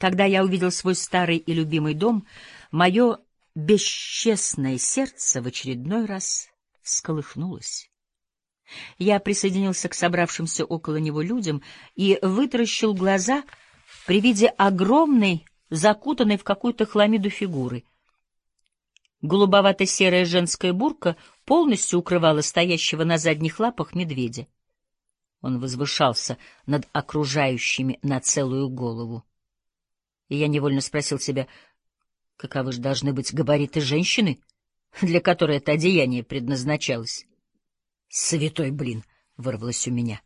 Когда я увидел свой старый и любимый дом, мое бесчестное сердце в очередной раз всколыхнулось. Я присоединился к собравшимся около него людям и вытаращил глаза — при виде огромной, закутанной в какую-то хламиду фигуры. Голубовато-серая женская бурка полностью укрывала стоящего на задних лапах медведя. Он возвышался над окружающими на целую голову. И я невольно спросил себя, каковы же должны быть габариты женщины, для которой это одеяние предназначалось. «Святой блин!» — вырвалось у меня.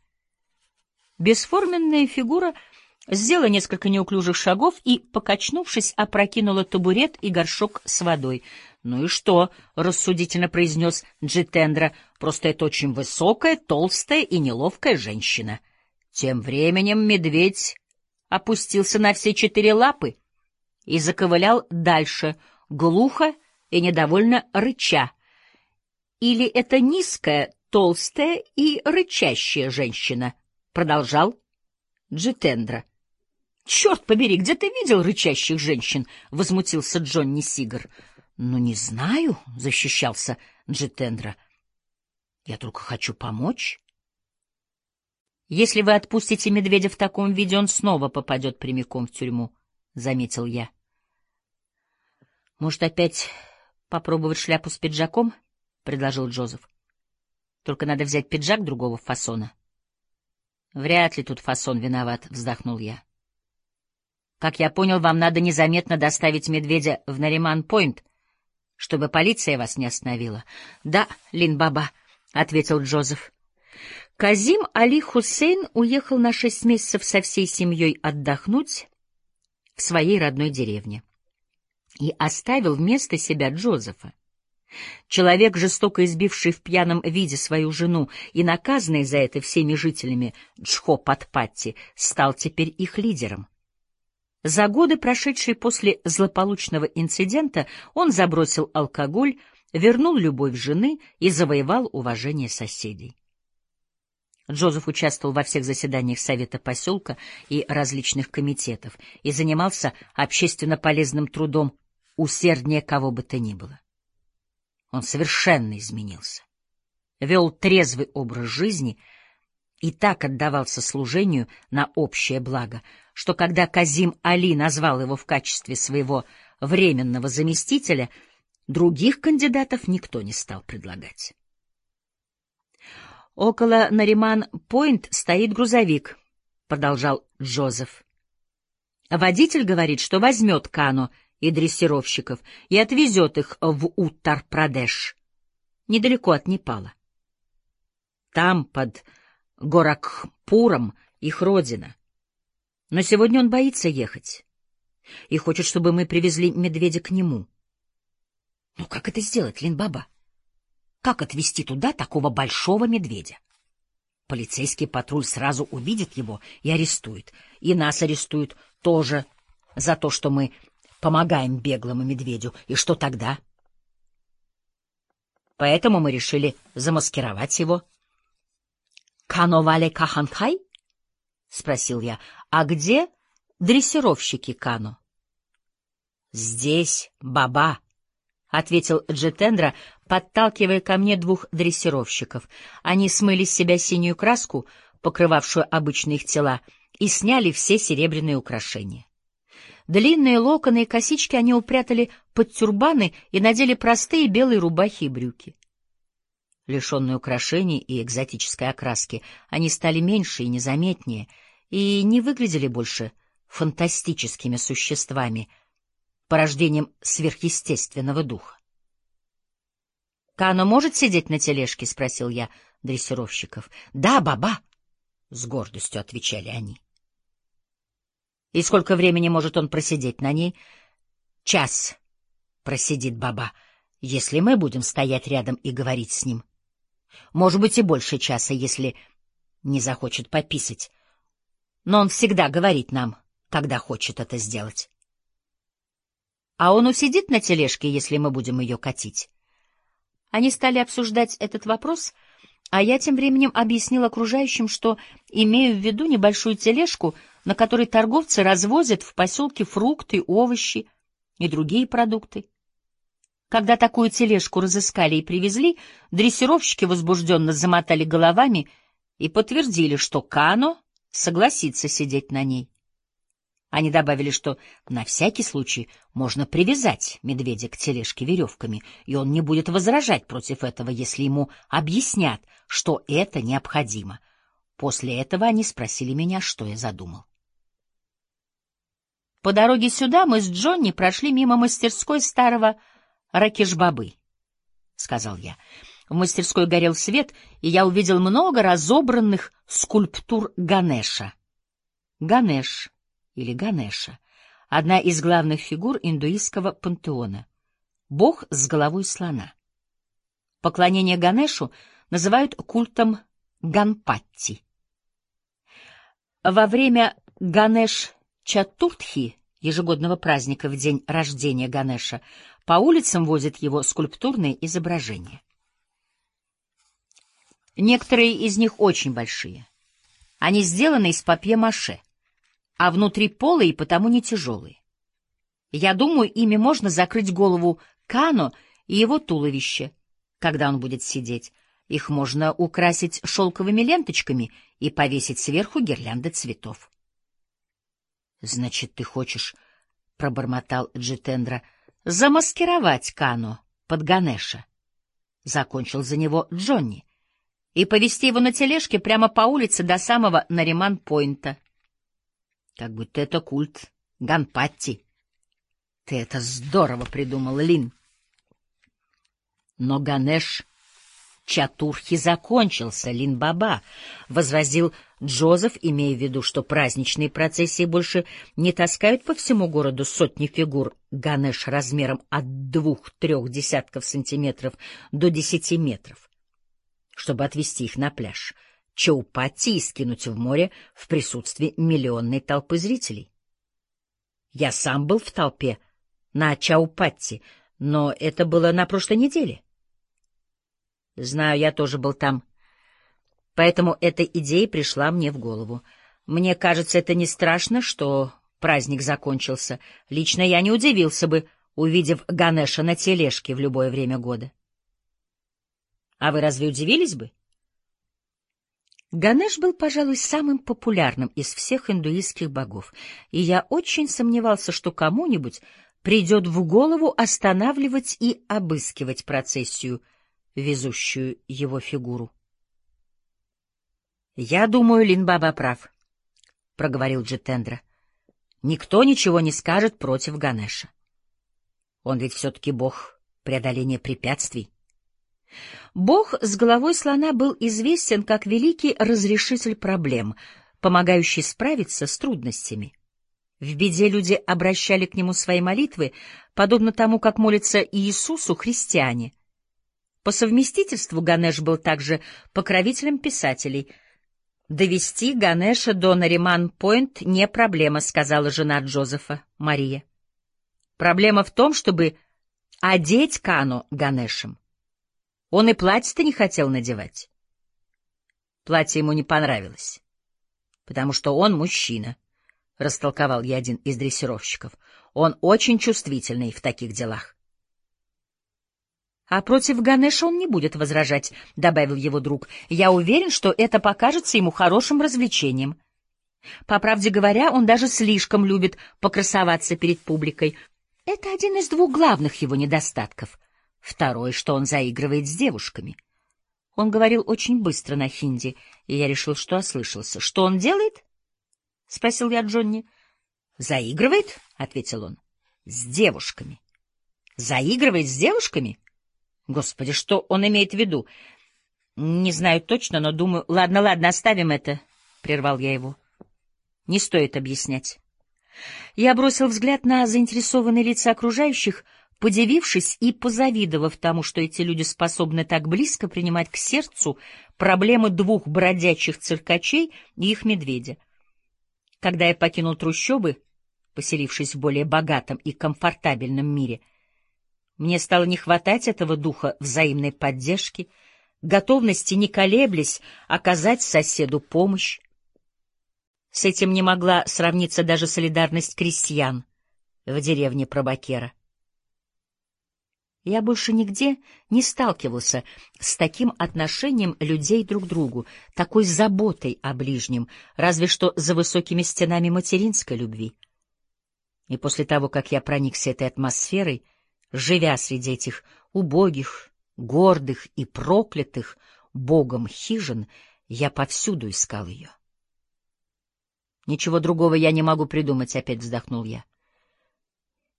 Бесформенная фигура — сделала несколько неуклюжих шагов и, покачнувшись, опрокинула табурет и горшок с водой. «Ну и что?» — рассудительно произнес Джитендра. «Просто это очень высокая, толстая и неловкая женщина». Тем временем медведь опустился на все четыре лапы и заковылял дальше, глухо и недовольно рыча. «Или это низкая, толстая и рычащая женщина?» — продолжал Джитендра. — Черт побери, где ты видел рычащих женщин? — возмутился Джонни Сигар. — Ну, не знаю, — защищался Джитендра. — Я только хочу помочь. — Если вы отпустите медведя в таком виде, он снова попадет прямиком в тюрьму, — заметил я. — Может, опять попробовать шляпу с пиджаком? — предложил Джозеф. — Только надо взять пиджак другого фасона. — Вряд ли тут фасон виноват, — вздохнул я. — как я понял, вам надо незаметно доставить медведя в Нариман-Пойнт, чтобы полиция вас не остановила. — Да, Лин-Баба, — ответил Джозеф. Казим Али Хусейн уехал на шесть месяцев со всей семьей отдохнуть в своей родной деревне и оставил вместо себя Джозефа. Человек, жестоко избивший в пьяном виде свою жену и наказанный за это всеми жителями Джхо-Патпатти, стал теперь их лидером. За годы, прошедшие после злополучного инцидента, он забросил алкоголь, вернул любовь жены и завоевал уважение соседей. Джозеф участвовал во всех заседаниях Совета поселка и различных комитетов и занимался общественно полезным трудом усерднее кого бы то ни было. Он совершенно изменился, вел трезвый образ жизни и так отдавался служению на общее благо, что когда Казим Али назвал его в качестве своего временного заместителя, Других кандидатов никто не стал предлагать. «Около Нариман-Пойнт стоит грузовик», — продолжал Джозеф. «Водитель говорит, что возьмет Кано и дрессировщиков и отвезет их в Уттар-Прадеш, недалеко от Непала. Там, под Горакхпуром, их родина. Но сегодня он боится ехать и хочет, чтобы мы привезли медведя к нему. Ну как это сделать, Линбаба? Как отвезти туда такого большого медведя? Полицейский патруль сразу увидит его и арестует. И нас арестуют тоже за то, что мы помогаем беглому медведю. И что тогда? Поэтому мы решили замаскировать его. «Кано Каханхай?» — спросил я. «А где дрессировщики Кано?» «Здесь, баба», — ответил Джетендра, подталкивая ко мне двух дрессировщиков. Они смыли с себя синюю краску, покрывавшую обычные их тела, и сняли все серебряные украшения. Длинные локоны и косички они упрятали под тюрбаны и надели простые белые рубахи и брюки. Лишенные украшений и экзотической окраски, они стали меньше и незаметнее, и не выглядели больше фантастическими существами, порождением сверхъестественного духа. «Кано может сидеть на тележке?» — спросил я дрессировщиков. «Да, баба!» — с гордостью отвечали они. «И сколько времени может он просидеть на ней?» «Час», — просидит баба, — «если мы будем стоять рядом и говорить с ним». Может быть, и больше часа, если не захочет пописать. Но он всегда говорит нам, когда хочет это сделать. А он усидит на тележке, если мы будем ее катить? Они стали обсуждать этот вопрос, а я тем временем объяснил окружающим, что имею в виду небольшую тележку, на которой торговцы развозят в поселке фрукты, овощи и другие продукты. Когда такую тележку разыскали и привезли, дрессировщики возбужденно замотали головами и подтвердили, что Кано согласится сидеть на ней. Они добавили, что на всякий случай можно привязать медведя к тележке веревками, и он не будет возражать против этого, если ему объяснят, что это необходимо. После этого они спросили меня, что я задумал. По дороге сюда мы с Джонни прошли мимо мастерской старого Ракешбабы, — сказал я. В мастерской горел свет, и я увидел много разобранных скульптур Ганеша. Ганеш или Ганеша — одна из главных фигур индуистского пантеона, бог с головой слона. Поклонение Ганешу называют культом Ганпатти. Во время Ганеш-Чатуртхи, ежегодного праздника в день рождения Ганеша, по улицам возят его скульптурные изображения. Некоторые из них очень большие. Они сделаны из папье-маше, а внутри полые и потому не тяжелые. Я думаю, ими можно закрыть голову Кано и его туловище, когда он будет сидеть. Их можно украсить шелковыми ленточками и повесить сверху гирлянды цветов. — Значит, ты хочешь, — пробормотал Джитендра, — замаскировать Кано под Ганеша. Закончил за него Джонни. И повести его на тележке прямо по улице до самого Нариман-Пойнта. Как будто это культ Ганпатти. Ты это здорово придумал, Лин. Но Ганеш Чатурхи закончился, Лин-Баба, — возразил Джозеф, имея в виду, что праздничные процессии больше не таскают по всему городу сотни фигур Ганеш размером от двух-трех десятков сантиметров до десяти метров, чтобы отвезти их на пляж, Чаупати и скинуть в море в присутствии миллионной толпы зрителей. Я сам был в толпе на Чаупатти, но это было на прошлой неделе. Знаю, я тоже был там. Поэтому эта идея пришла мне в голову. Мне кажется, это не страшно, что праздник закончился. Лично я не удивился бы, увидев Ганеша на тележке в любое время года. А вы разве удивились бы? Ганеш был, пожалуй, самым популярным из всех индуистских богов, и я очень сомневался, что кому-нибудь придет в голову останавливать и обыскивать процессию, везущую его фигуру. — Я думаю, Линбаба прав, — проговорил Джитендра. — Никто ничего не скажет против Ганеша. Он ведь все-таки бог преодоления препятствий. Бог с головой слона был известен как великий разрешитель проблем, помогающий справиться с трудностями. В беде люди обращали к нему свои молитвы, подобно тому, как молятся Иисусу христиане. По совместительству Ганеш был также покровителем писателей. «Довести Ганеша до Нариман-Пойнт не проблема», — сказала жена Джозефа, Мария. «Проблема в том, чтобы одеть Кану Ганешем. Он и платье-то не хотел надевать. Платье ему не понравилось, потому что он мужчина». — растолковал я один из дрессировщиков. «Он очень чувствительный в таких делах». «А против Ганеша он не будет возражать», — добавил его друг. «Я уверен, что это покажется ему хорошим развлечением. По правде говоря, он даже слишком любит покрасоваться перед публикой. Это один из двух главных его недостатков. Второй, что он заигрывает с девушками». Он говорил очень быстро на хинди, и я решил, что ослышался. «Что он делает?» — спросил я Джонни. — Заигрывает, — ответил он, — с девушками. — Заигрывает с девушками? Господи, что он имеет в виду? — Не знаю точно, но думаю... — Ладно, ладно, оставим это, — прервал я его. — Не стоит объяснять. Я бросил взгляд на заинтересованные лица окружающих, подивившись и позавидовав тому, что эти люди способны так близко принимать к сердцу проблемы двух бродячих циркачей и их медведя. Когда я покинул трущобы, поселившись в более богатом и комфортабельном мире, мне стало не хватать этого духа взаимной поддержки, готовности, не колеблясь, оказать соседу помощь. С этим не могла сравниться даже солидарность крестьян в деревне Пробакера. Я больше нигде не сталкивался с таким отношением людей друг к другу, такой заботой о ближнем, разве что за высокими стенами материнской любви. И после того, как я проникся этой атмосферой, живя среди этих убогих, гордых и проклятых Богом хижин, я повсюду искал ее. Ничего другого я не могу придумать, — опять вздохнул я.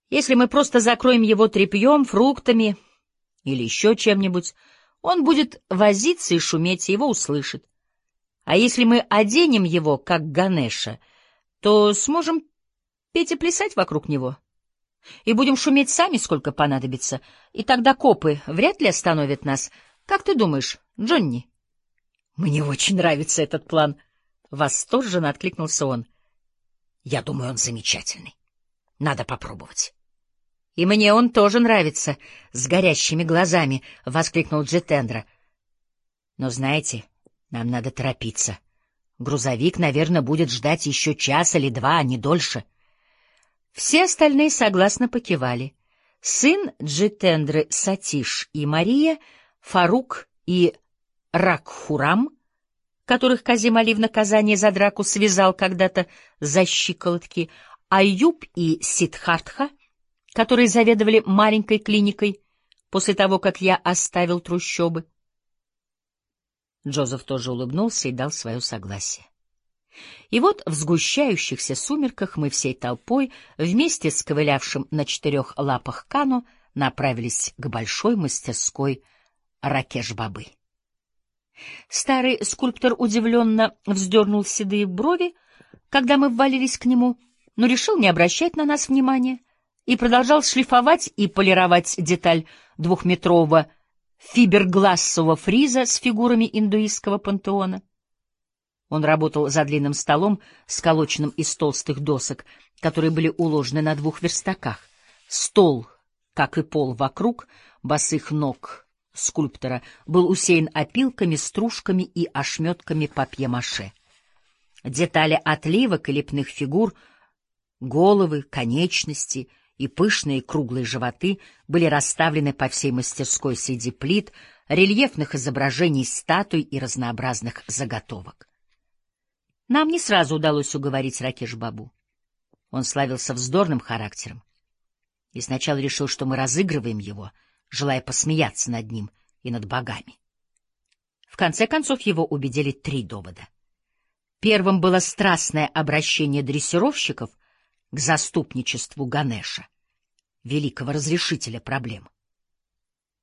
Если мы просто закроем его тряпьем, фруктами или еще чем-нибудь, он будет возиться и шуметь, и его услышит. А если мы оденем его, как Ганеша, то сможем петь и плясать вокруг него. И будем шуметь сами, сколько понадобится, и тогда копы вряд ли остановят нас. Как ты думаешь, Джонни? — Мне очень нравится этот план. Восторженно откликнулся он. — Я думаю, он замечательный. Надо попробовать. — И мне он тоже нравится, с горящими глазами, — воскликнул Джетендра. — Но знаете, нам надо торопиться. Грузовик, наверное, будет ждать еще час или два, а не дольше. Все остальные согласно покивали. Сын Джитендры Сатиш и Мария, Фарук и Ракхурам, которых Казим Али в наказание за драку связал когда-то за щиколотки, Аюб и Сидхартха — которые заведовали маленькой клиникой после того, как я оставил трущобы. Джозеф тоже улыбнулся и дал свое согласие. И вот в сгущающихся сумерках мы всей толпой, вместе с ковылявшим на четырех лапах Кано, направились к большой мастерской Ракеш-бабы. Старый скульптор удивленно вздернул седые брови, когда мы ввалились к нему, но решил не обращать на нас внимания и продолжал шлифовать и полировать деталь двухметрового фиберглассового фриза с фигурами индуистского пантеона. Он работал за длинным столом, сколоченным из толстых досок, которые были уложены на двух верстаках. Стол, как и пол вокруг босых ног скульптора, был усеян опилками, стружками и ошметками папье-маше. Детали отливок и лепных фигур, головы, конечности — и пышные круглые животы были расставлены по всей мастерской среди плит, рельефных изображений статуй и разнообразных заготовок. Нам не сразу удалось уговорить Ракеш-бабу. Он славился вздорным характером. и сначала решил, что мы разыгрываем его, желая посмеяться над ним и над богами. В конце концов его убедили три довода. Первым было страстное обращение дрессировщиков к заступничеству Ганеша, великого разрешителя проблем.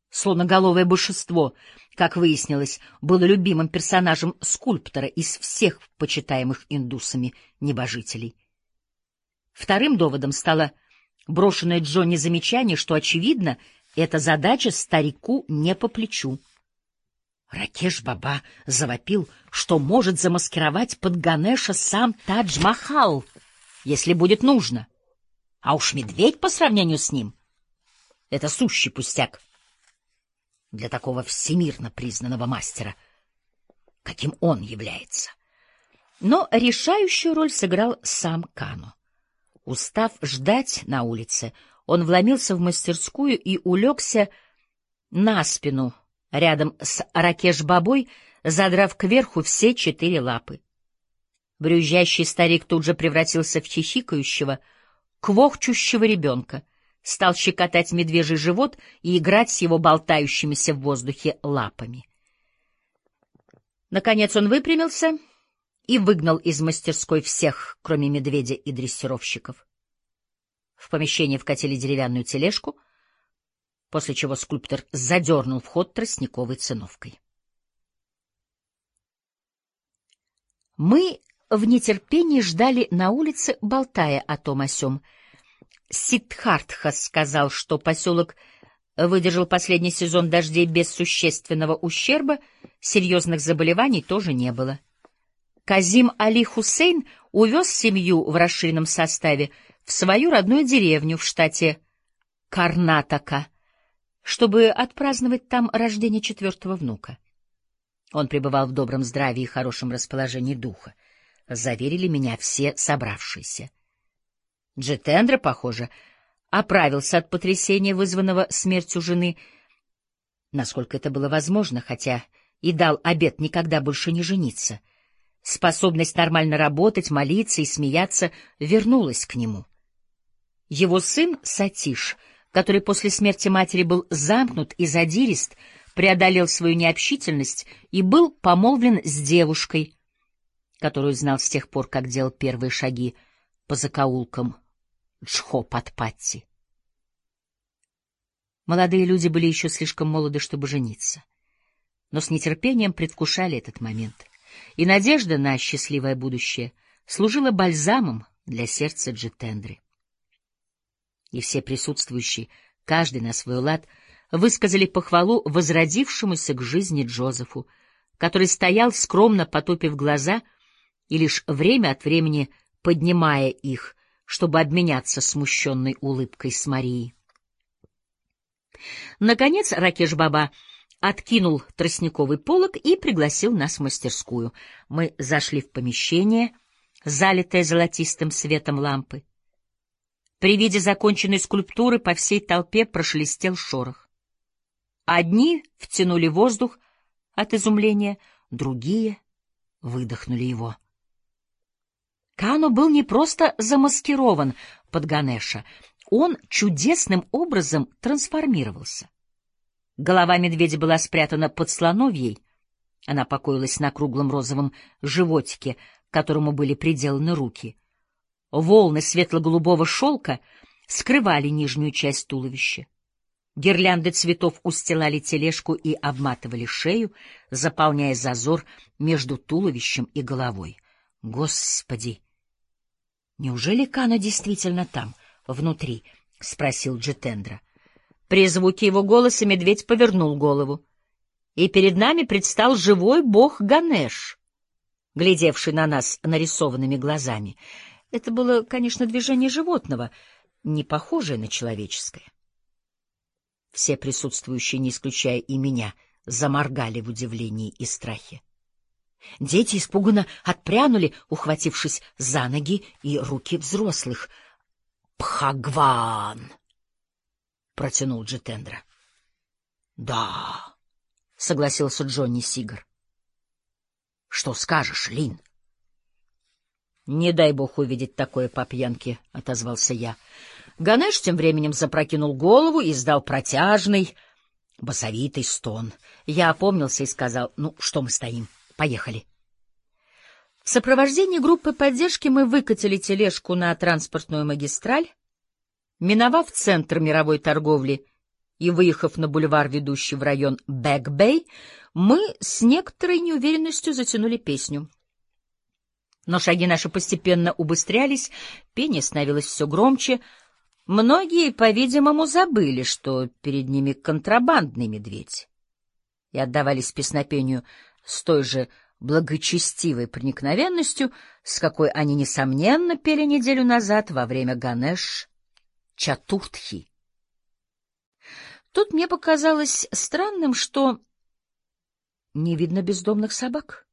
Слоноголовое божество, как выяснилось, было любимым персонажем скульптора из всех почитаемых индусами небожителей. Вторым доводом стало брошенное Джонни замечание, что, очевидно, эта задача старику не по плечу. Ракеш-баба завопил, что может замаскировать под Ганеша сам Тадж-Махал, если будет нужно. А уж медведь по сравнению с ним — это сущий пустяк для такого всемирно признанного мастера, каким он является. Но решающую роль сыграл сам Кано. Устав ждать на улице, он вломился в мастерскую и улегся на спину рядом с Ракеш-бабой, задрав кверху все четыре лапы. Брюзжащий старик тут же превратился в хихикающего, квохчущего ребенка, стал щекотать медвежий живот и играть с его болтающимися в воздухе лапами. Наконец он выпрямился и выгнал из мастерской всех, кроме медведя и дрессировщиков. В помещение вкатили деревянную тележку, после чего скульптор задернул вход тростниковой циновкой. Мы в нетерпении ждали на улице, болтая о том о сём. Сиддхартха сказал, что поселок выдержал последний сезон дождей без существенного ущерба, серьезных заболеваний тоже не было. Казим Али Хусейн увез семью в расширенном составе в свою родную деревню в штате Карнатака, чтобы отпраздновать там рождение четвертого внука. Он пребывал в добром здравии и хорошем расположении духа заверили меня все собравшиеся. Джетендра, похоже, оправился от потрясения, вызванного смертью жены, насколько это было возможно, хотя и дал обет никогда больше не жениться. Способность нормально работать, молиться и смеяться вернулась к нему. Его сын Сатиш, который после смерти матери был замкнут и задирист, преодолел свою необщительность и был помолвлен с девушкой — которую знал с тех пор, как делал первые шаги по закоулкам Джхо-Патпатти. Молодые люди были еще слишком молоды, чтобы жениться, но с нетерпением предвкушали этот момент, и надежда на счастливое будущее служила бальзамом для сердца Джитендры. И все присутствующие, каждый на свой лад, высказали похвалу возродившемуся к жизни Джозефу, который стоял, скромно потупив глаза — и лишь время от времени поднимая их, чтобы обменяться смущенной улыбкой с Марией. Наконец Ракеш-баба откинул тростниковый полог и пригласил нас в мастерскую. Мы зашли в помещение, залитое золотистым светом лампы. При виде законченной скульптуры по всей толпе прошелестел шорох. Одни втянули воздух от изумления, другие выдохнули его. Кано был не просто замаскирован под Ганеша, он чудесным образом трансформировался. Голова медведя была спрятана под слоновьей, она покоилась на круглом розовом животике, к которому были приделаны руки. Волны светло-голубого шелка скрывали нижнюю часть туловища. Гирлянды цветов устилали тележку и обматывали шею, заполняя зазор между туловищем и головой. Господи! Неужели Кана действительно там, внутри? — спросил Джетендра. При звуке его голоса медведь повернул голову. И перед нами предстал живой бог Ганеш, глядевший на нас нарисованными глазами. Это было, конечно, движение животного, не похожее на человеческое. Все присутствующие, не исключая и меня, заморгали в удивлении и страхе. Дети испуганно отпрянули, ухватившись за ноги и руки взрослых. «Пхагван!» — протянул Джитендра. «Да», — согласился Джонни Сигар. «Что скажешь, Лин?» «Не дай бог увидеть такое по пьянке», — отозвался я. Ганеш тем временем запрокинул голову и издал протяжный, басовитый стон. Я опомнился и сказал, ну, что мы стоим, поехали. В сопровождении группы поддержки мы выкатили тележку на транспортную магистраль, миновав центр мировой торговли и выехав на бульвар, ведущий в район Бэк-Бэй, мы с некоторой неуверенностью затянули песню. Но шаги наши постепенно убыстрялись, пение становилось все громче. Многие, по-видимому, забыли, что перед ними контрабандный медведь, и отдавались песнопению с той же благочестивой проникновенностью, с какой они, несомненно, пели неделю назад во время Ганеш Чатуртхи. Тут мне показалось странным, что не видно бездомных собак.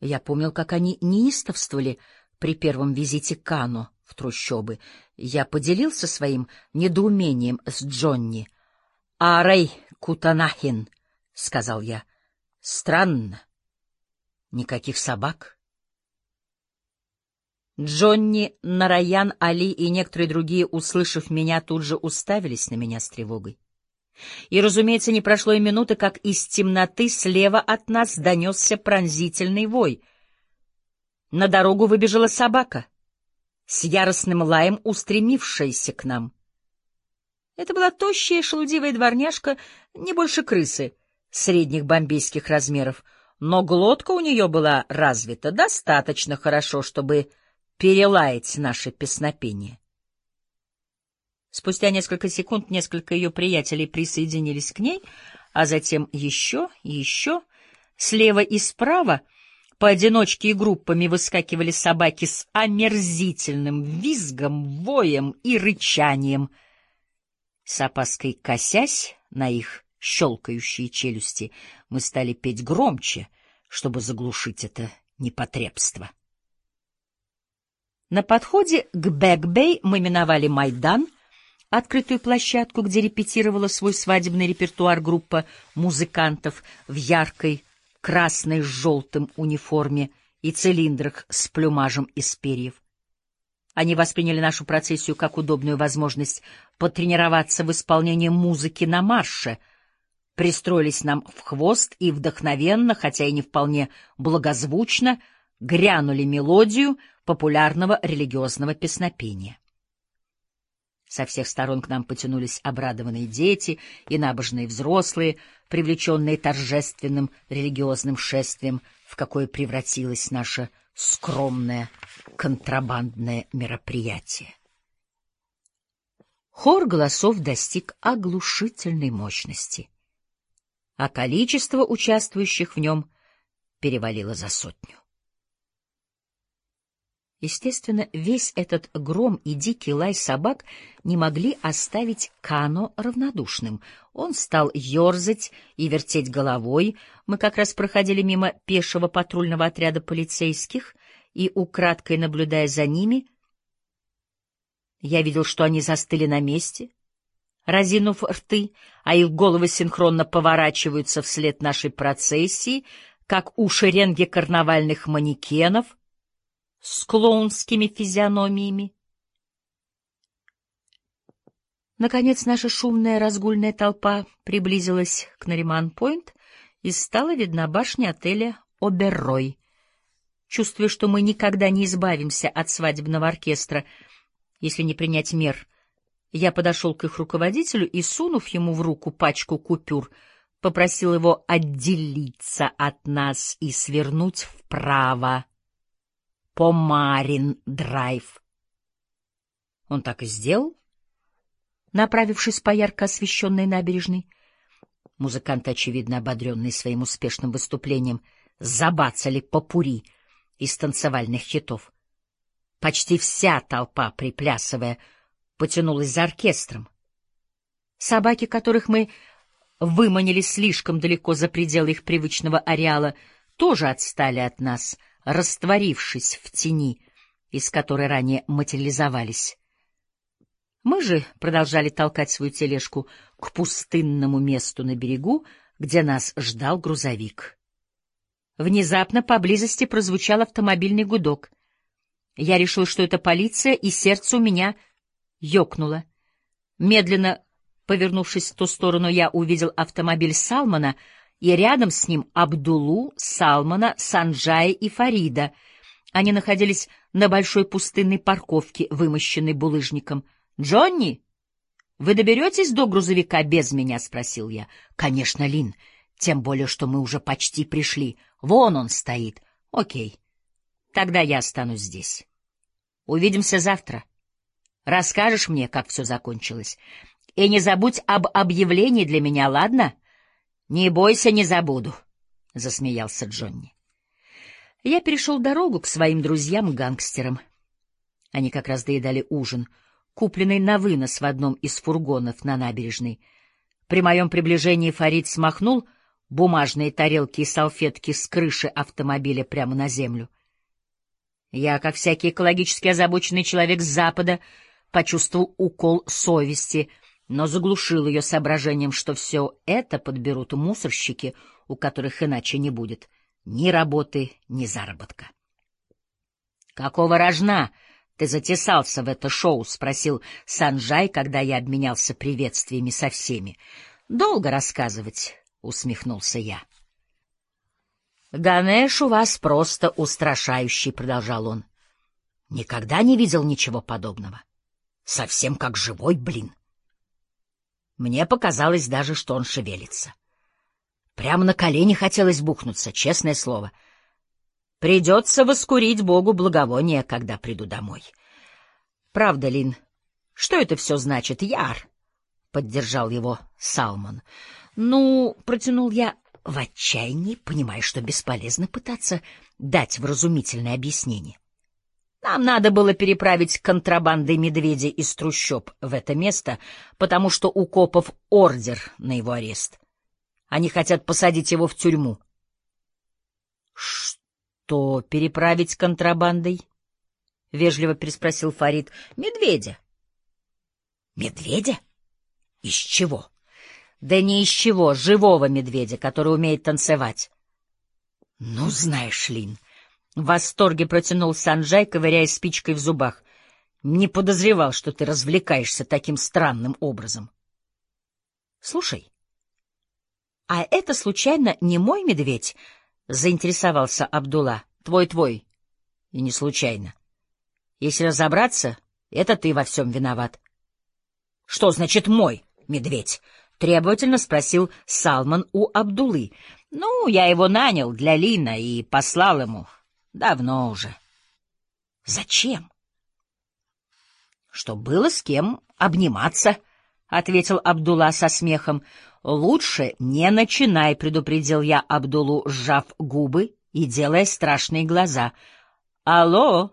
Я помнил, как они неистовствовали при первом визите Кано в трущобы. Я поделился своим недоумением с Джонни. — Арей Кутанахин, — сказал я. — Странно. Никаких собак. Джонни, Нараян, Али и некоторые другие, услышав меня, тут же уставились на меня с тревогой. И, разумеется, не прошло и минуты, как из темноты слева от нас донесся пронзительный вой. На дорогу выбежала собака, с яростным лаем устремившаяся к нам. Это была тощая шелудивая дворняжка, не больше крысы, средних бомбейских размеров, но глотка у нее была развита достаточно хорошо, чтобы перелаять наше песнопение. Спустя несколько секунд несколько ее приятелей присоединились к ней, а затем еще и еще. Слева и справа поодиночке и группами выскакивали собаки с омерзительным визгом, воем и рычанием. С опаской косясь на их щелкающие челюсти, мы стали петь громче, чтобы заглушить это непотребство. На подходе к Бэк-Бэй мы миновали Майдан, открытую площадку, где репетировала свой свадебный репертуар группа музыкантов в яркой красной с желтым униформе и цилиндрах с плюмажем из перьев. Они восприняли нашу процессию как удобную возможность потренироваться в исполнении музыки на марше, пристроились нам в хвост и вдохновенно, хотя и не вполне благозвучно, грянули мелодию популярного религиозного песнопения. Со всех сторон к нам потянулись обрадованные дети и набожные взрослые, привлеченные торжественным религиозным шествием, в какое превратилось наше скромное контрабандное мероприятие. Хор голосов достиг оглушительной мощности, а количество участвующих в нем перевалило за сотню. Естественно, весь этот гром и дикий лай собак не могли оставить Кано равнодушным. Он стал ерзать и вертеть головой. Мы как раз проходили мимо пешего патрульного отряда полицейских, и, украдкой наблюдая за ними, я видел, что они застыли на месте, разинув рты, а их головы синхронно поворачиваются вслед нашей процессии, как у шеренги карнавальных манекенов — с клоунскими физиономиями. Наконец наша шумная разгульная толпа приблизилась к Нариман-Пойнт и стала видна башня отеля «Оберрой». Чувствуя, что мы никогда не избавимся от свадебного оркестра, если не принять мер, я подошел к их руководителю и, сунув ему в руку пачку купюр, попросил его отделиться от нас и свернуть вправо по Марин-драйв. Он так и сделал, направившись по ярко освещенной набережной. Музыканты, очевидно ободренные своим успешным выступлением, забацали попури из танцевальных хитов. Почти вся толпа, приплясывая, потянулась за оркестром. Собаки, которых мы выманили слишком далеко за пределы их привычного ареала, тоже отстали от нас — растворившись в тени, из которой ранее материализовались. Мы же продолжали толкать свою тележку к пустынному месту на берегу, где нас ждал грузовик. Внезапно поблизости прозвучал автомобильный гудок. Я решил, что это полиция, и сердце у меня ёкнуло. Медленно повернувшись в ту сторону, я увидел автомобиль Салмана и рядом с ним Абдулу, Салмана, Санджая и Фарида. Они находились на большой пустынной парковке, вымощенной булыжником. «Джонни, вы доберетесь до грузовика без меня?» — спросил я. «Конечно, Лин. Тем более, что мы уже почти пришли. Вон он стоит. Окей. Тогда я останусь здесь. Увидимся завтра. Расскажешь мне, как все закончилось. И не забудь об объявлении для меня, ладно? Не бойся, не забуду, — засмеялся Джонни. Я перешел дорогу к своим друзьям-гангстерам. Они как раз доедали ужин, купленный на вынос в одном из фургонов на набережной. При моем приближении Фарид смахнул бумажные тарелки и салфетки с крыши автомобиля прямо на землю. Я, как всякий экологически озабоченный человек с Запада, почувствовал укол совести, но заглушил ее соображением, что все это подберут мусорщики, у которых иначе не будет ни работы, ни заработка. — Какого рожна ты затесался в это шоу? — спросил Санжай, когда я обменялся приветствиями со всеми. — Долго рассказывать усмехнулся я. Ганеш у вас просто устрашающий, продолжал он. Никогда не видел ничего подобного. Совсем как живой, блин. Мне показалось даже, что он шевелится. Прямо на колени хотелось бухнуться, честное слово. Придется воскурить Богу благовоние, когда приду домой. Правда, Лин, что это все значит, Яр? Поддержал его Салмон. Ну, протянул я в отчаянии, понимая, что бесполезно пытаться дать вразумительное объяснение. Нам надо было переправить контрабандой медведя из трущоб в это место, потому что у копов ордер на его арест. Они хотят посадить его в тюрьму. — Что переправить контрабандой? — вежливо переспросил Фарид. — Медведя. — Медведя? Из чего? — да не из чего, живого медведя, который умеет танцевать. — Ну, знаешь, Лин, — в восторге протянул Санджай, ковыряя спичкой в зубах. — Не подозревал, что ты развлекаешься таким странным образом. — Слушай, а это, случайно, не мой медведь? — заинтересовался Абдулла. — Твой-твой. И не случайно. Если разобраться, это ты во всем виноват. — Что значит «мой» медведь? — требовательно спросил Салман у Абдулы. — Ну, я его нанял для Лина и послал ему. Давно уже. — Зачем? — Чтоб было с кем обниматься, — ответил Абдулла со смехом. — Лучше не начинай, — предупредил я Абдулу, сжав губы и делая страшные глаза. — Алло,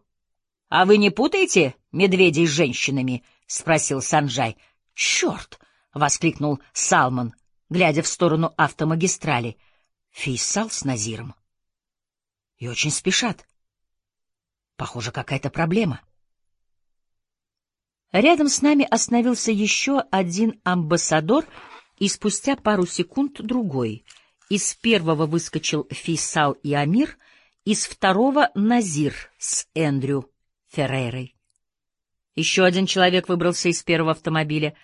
а вы не путаете медведей с женщинами? — спросил Санджай. — Черт! — воскликнул Салман, глядя в сторону автомагистрали. Фейсал с Назиром. И очень спешат. Похоже, какая-то проблема. Рядом с нами остановился еще один амбассадор, и спустя пару секунд другой. Из первого выскочил Фейсал и Амир, из второго — Назир с Эндрю Феррейрой. Еще один человек выбрался из первого автомобиля —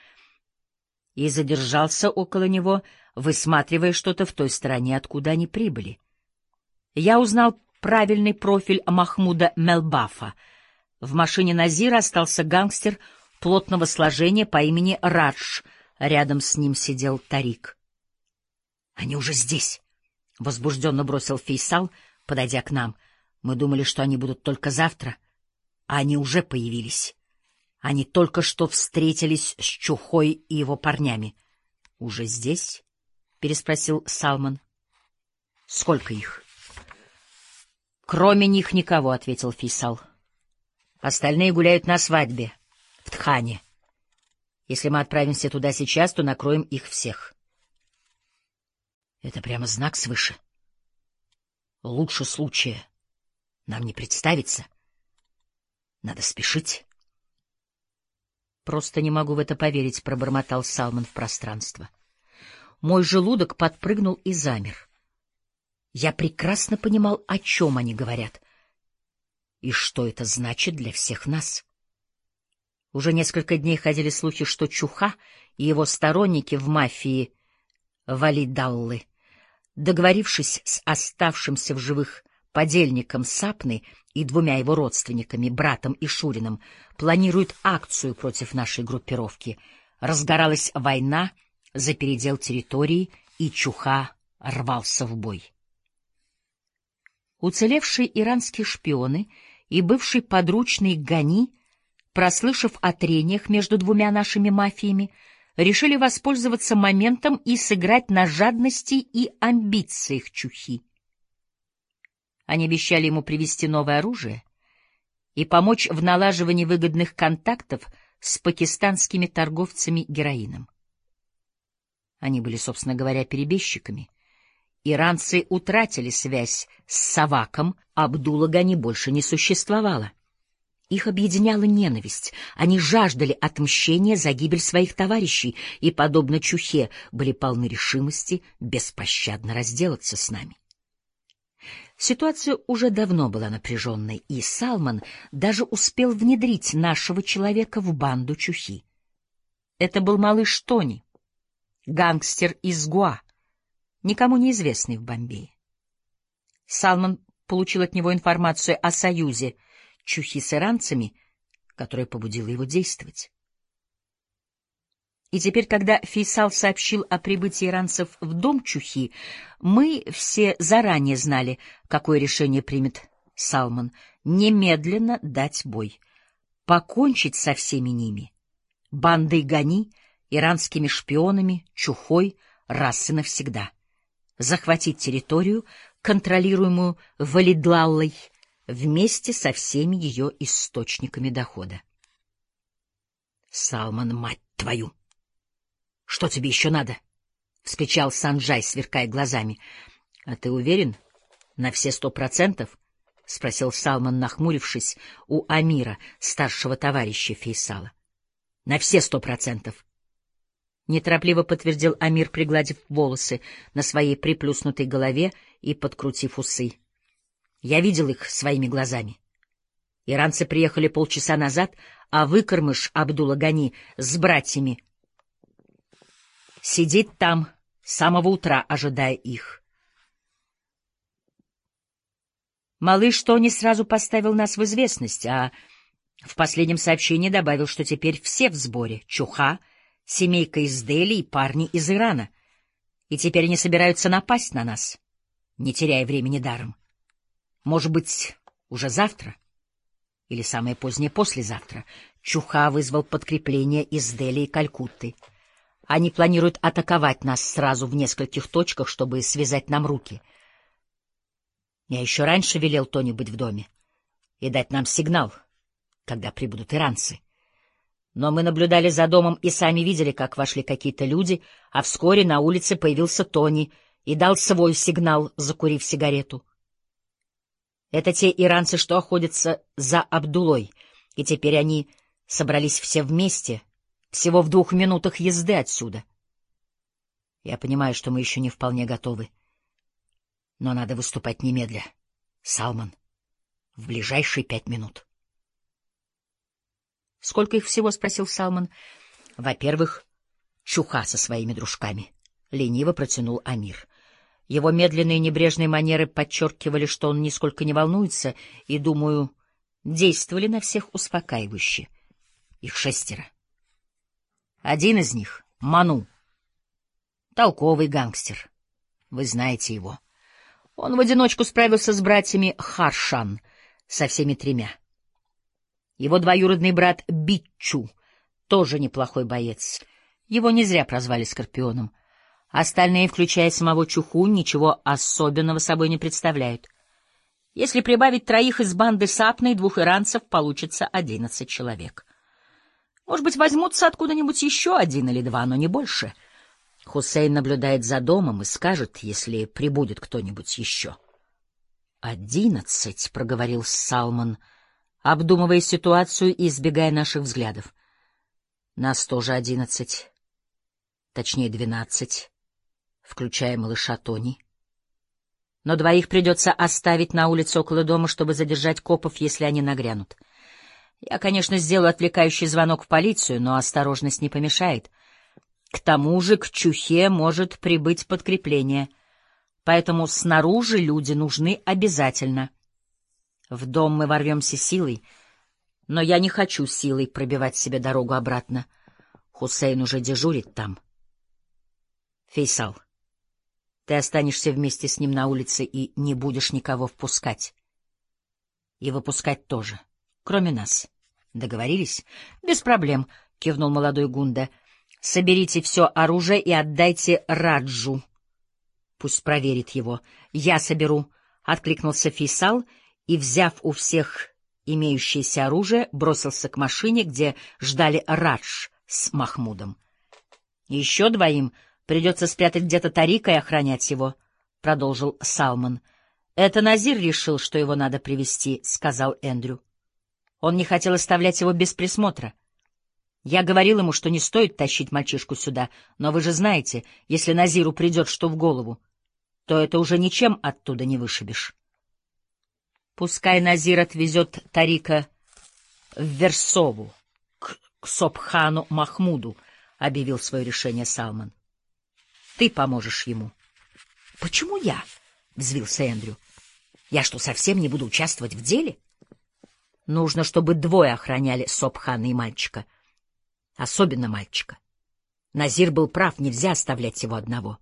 и задержался около него, высматривая что-то в той стороне, откуда они прибыли. Я узнал правильный профиль Махмуда Мелбафа. В машине Назира остался гангстер плотного сложения по имени Радж. Рядом с ним сидел Тарик. — Они уже здесь! — возбужденно бросил Фейсал, подойдя к нам. Мы думали, что они будут только завтра, а они уже появились. Они только что встретились с Чухой и его парнями. — Уже здесь? — переспросил Салман. — Сколько их? — Кроме них никого, — ответил Фисал. — Остальные гуляют на свадьбе, в Тхане. Если мы отправимся туда сейчас, то накроем их всех. Это прямо знак свыше. Лучше случая нам не представится. Надо спешить. Просто не могу в это поверить, пробормотал Салман в пространство. Мой желудок подпрыгнул и замер. Я прекрасно понимал, о чем они говорят и что это значит для всех нас. Уже несколько дней ходили слухи, что Чуха и его сторонники в мафии Валидаллы, договорившись с оставшимся в живых подельником Сапны и двумя его родственниками, братом и Шурином, планируют акцию против нашей группировки. Разгоралась война за передел территории, и Чуха рвался в бой. Уцелевшие иранские шпионы и бывший подручный Гани, прослышав о трениях между двумя нашими мафиями, решили воспользоваться моментом и сыграть на жадности и амбициях Чухи. Они обещали ему привезти новое оружие и помочь в налаживании выгодных контактов с пакистанскими торговцами героином. Они были, собственно говоря, перебежчиками. Иранцы утратили связь с Саваком, Абдула Гани больше не существовало. Их объединяла ненависть, они жаждали отмщения за гибель своих товарищей и, подобно Чухе, были полны решимости беспощадно разделаться с нами. Ситуация уже давно была напряженной, и Салман даже успел внедрить нашего человека в банду Чухи. Это был малыш Тони, гангстер из Гуа, никому неизвестный в Бомбее. Салман получил от него информацию о союзе Чухи с иранцами, которая побудила его действовать. И теперь, когда Фейсал сообщил о прибытии иранцев в дом Чухи, мы все заранее знали, какое решение примет Салман — немедленно дать бой, покончить со всеми ними, бандой Гани, иранскими шпионами, Чухой, раз и навсегда, захватить территорию, контролируемую Валидлаллой, вместе со всеми ее источниками дохода. Салман, мать твою! — Что тебе еще надо? — вскричал Санджай, сверкая глазами. — А ты уверен? На все сто процентов? — спросил Салман, нахмурившись у Амира, старшего товарища Фейсала. — На все сто процентов. Неторопливо подтвердил Амир, пригладив волосы на своей приплюснутой голове и подкрутив усы. Я видел их своими глазами. Иранцы приехали полчаса назад, а выкормыш Абдула Гани с братьями Сидит там с самого утра, ожидая их. Малыш Тони сразу поставил нас в известность, а в последнем сообщении добавил, что теперь все в сборе — Чуха, семейка из Дели и парни из Ирана. И теперь они собираются напасть на нас, не теряя времени даром. Может быть, уже завтра? Или самое позднее послезавтра. Чуха вызвал подкрепление из Дели и Калькутты. Они планируют атаковать нас сразу в нескольких точках, чтобы связать нам руки. Я еще раньше велел Тони быть в доме и дать нам сигнал, когда прибудут иранцы. Но мы наблюдали за домом и сами видели, как вошли какие-то люди, а вскоре на улице появился Тони и дал свой сигнал, закурив сигарету. Это те иранцы, что охотятся за Абдулой, и теперь они собрались все вместе — всего в двух минутах езды отсюда. Я понимаю, что мы еще не вполне готовы. Но надо выступать немедля. Салман, в ближайшие пять минут. Сколько их всего? — спросил Салман. Во-первых, чуха со своими дружками. Лениво протянул Амир. Его медленные небрежные манеры подчеркивали, что он нисколько не волнуется, и, думаю, действовали на всех успокаивающе. Их шестеро. Один из них — Ману. Толковый гангстер. Вы знаете его. Он в одиночку справился с братьями Харшан, со всеми тремя. Его двоюродный брат Биччу тоже неплохой боец. Его не зря прозвали Скорпионом. Остальные, включая самого Чуху, ничего особенного собой не представляют. Если прибавить троих из банды Сапна и двух иранцев, получится одиннадцать человек. Может быть, возьмутся откуда-нибудь еще один или два, но не больше. Хусейн наблюдает за домом и скажет, если прибудет кто-нибудь еще. «Одиннадцать», — проговорил Салман, обдумывая ситуацию и избегая наших взглядов. «Нас тоже одиннадцать, точнее двенадцать, включая малыша Тони. Но двоих придется оставить на улице около дома, чтобы задержать копов, если они нагрянут». Я, конечно, сделаю отвлекающий звонок в полицию, но осторожность не помешает. К тому же к Чухе может прибыть подкрепление, поэтому снаружи люди нужны обязательно. В дом мы ворвемся силой, но я не хочу силой пробивать себе дорогу обратно. Хусейн уже дежурит там. Фейсал, ты останешься вместе с ним на улице и не будешь никого впускать. И выпускать тоже, кроме нас. Договорились? Без проблем, кивнул молодой Гунда. Соберите все оружие и отдайте Раджу. Пусть проверит его. Я соберу, откликнулся Фейсал и, взяв у всех имеющееся оружие, бросился к машине, где ждали Радж с Махмудом. Еще двоим придется спрятать где-то Тарика и охранять его, — продолжил Салман. — Это Назир решил, что его надо привести, сказал Эндрю. Он не хотел оставлять его без присмотра. Я говорил ему, что не стоит тащить мальчишку сюда, но вы же знаете, если Назиру придет что в голову, то это уже ничем оттуда не вышибешь. Пускай Назир отвезет Тарика в Версову, к, к Собхану Махмуду, — объявил свое решение Салман. — Ты поможешь ему. — Почему я? — взвился Эндрю. — Я что, совсем не буду участвовать в деле? — Нужно, чтобы двое охраняли Сопхана и мальчика. Особенно мальчика. Назир был прав, нельзя оставлять его одного.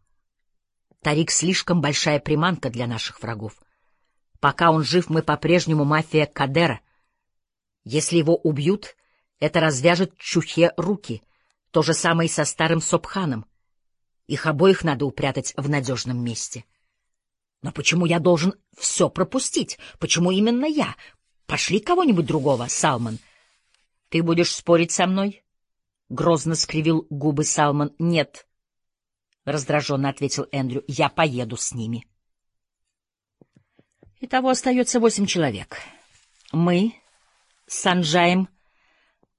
Тарик слишком большая приманка для наших врагов. Пока он жив, мы по-прежнему мафия Кадера. Если его убьют, это развяжет Чухе руки. То же самое и со старым Сопханом. Их обоих надо упрятать в надежном месте. Но почему я должен все пропустить? Почему именно я? Пошли кого-нибудь другого, Салман. Ты будешь спорить со мной? Грозно скривил губы Салман. Нет, раздраженно ответил Эндрю. Я поеду с ними. Итого остается восемь человек. Мы, Санджаем,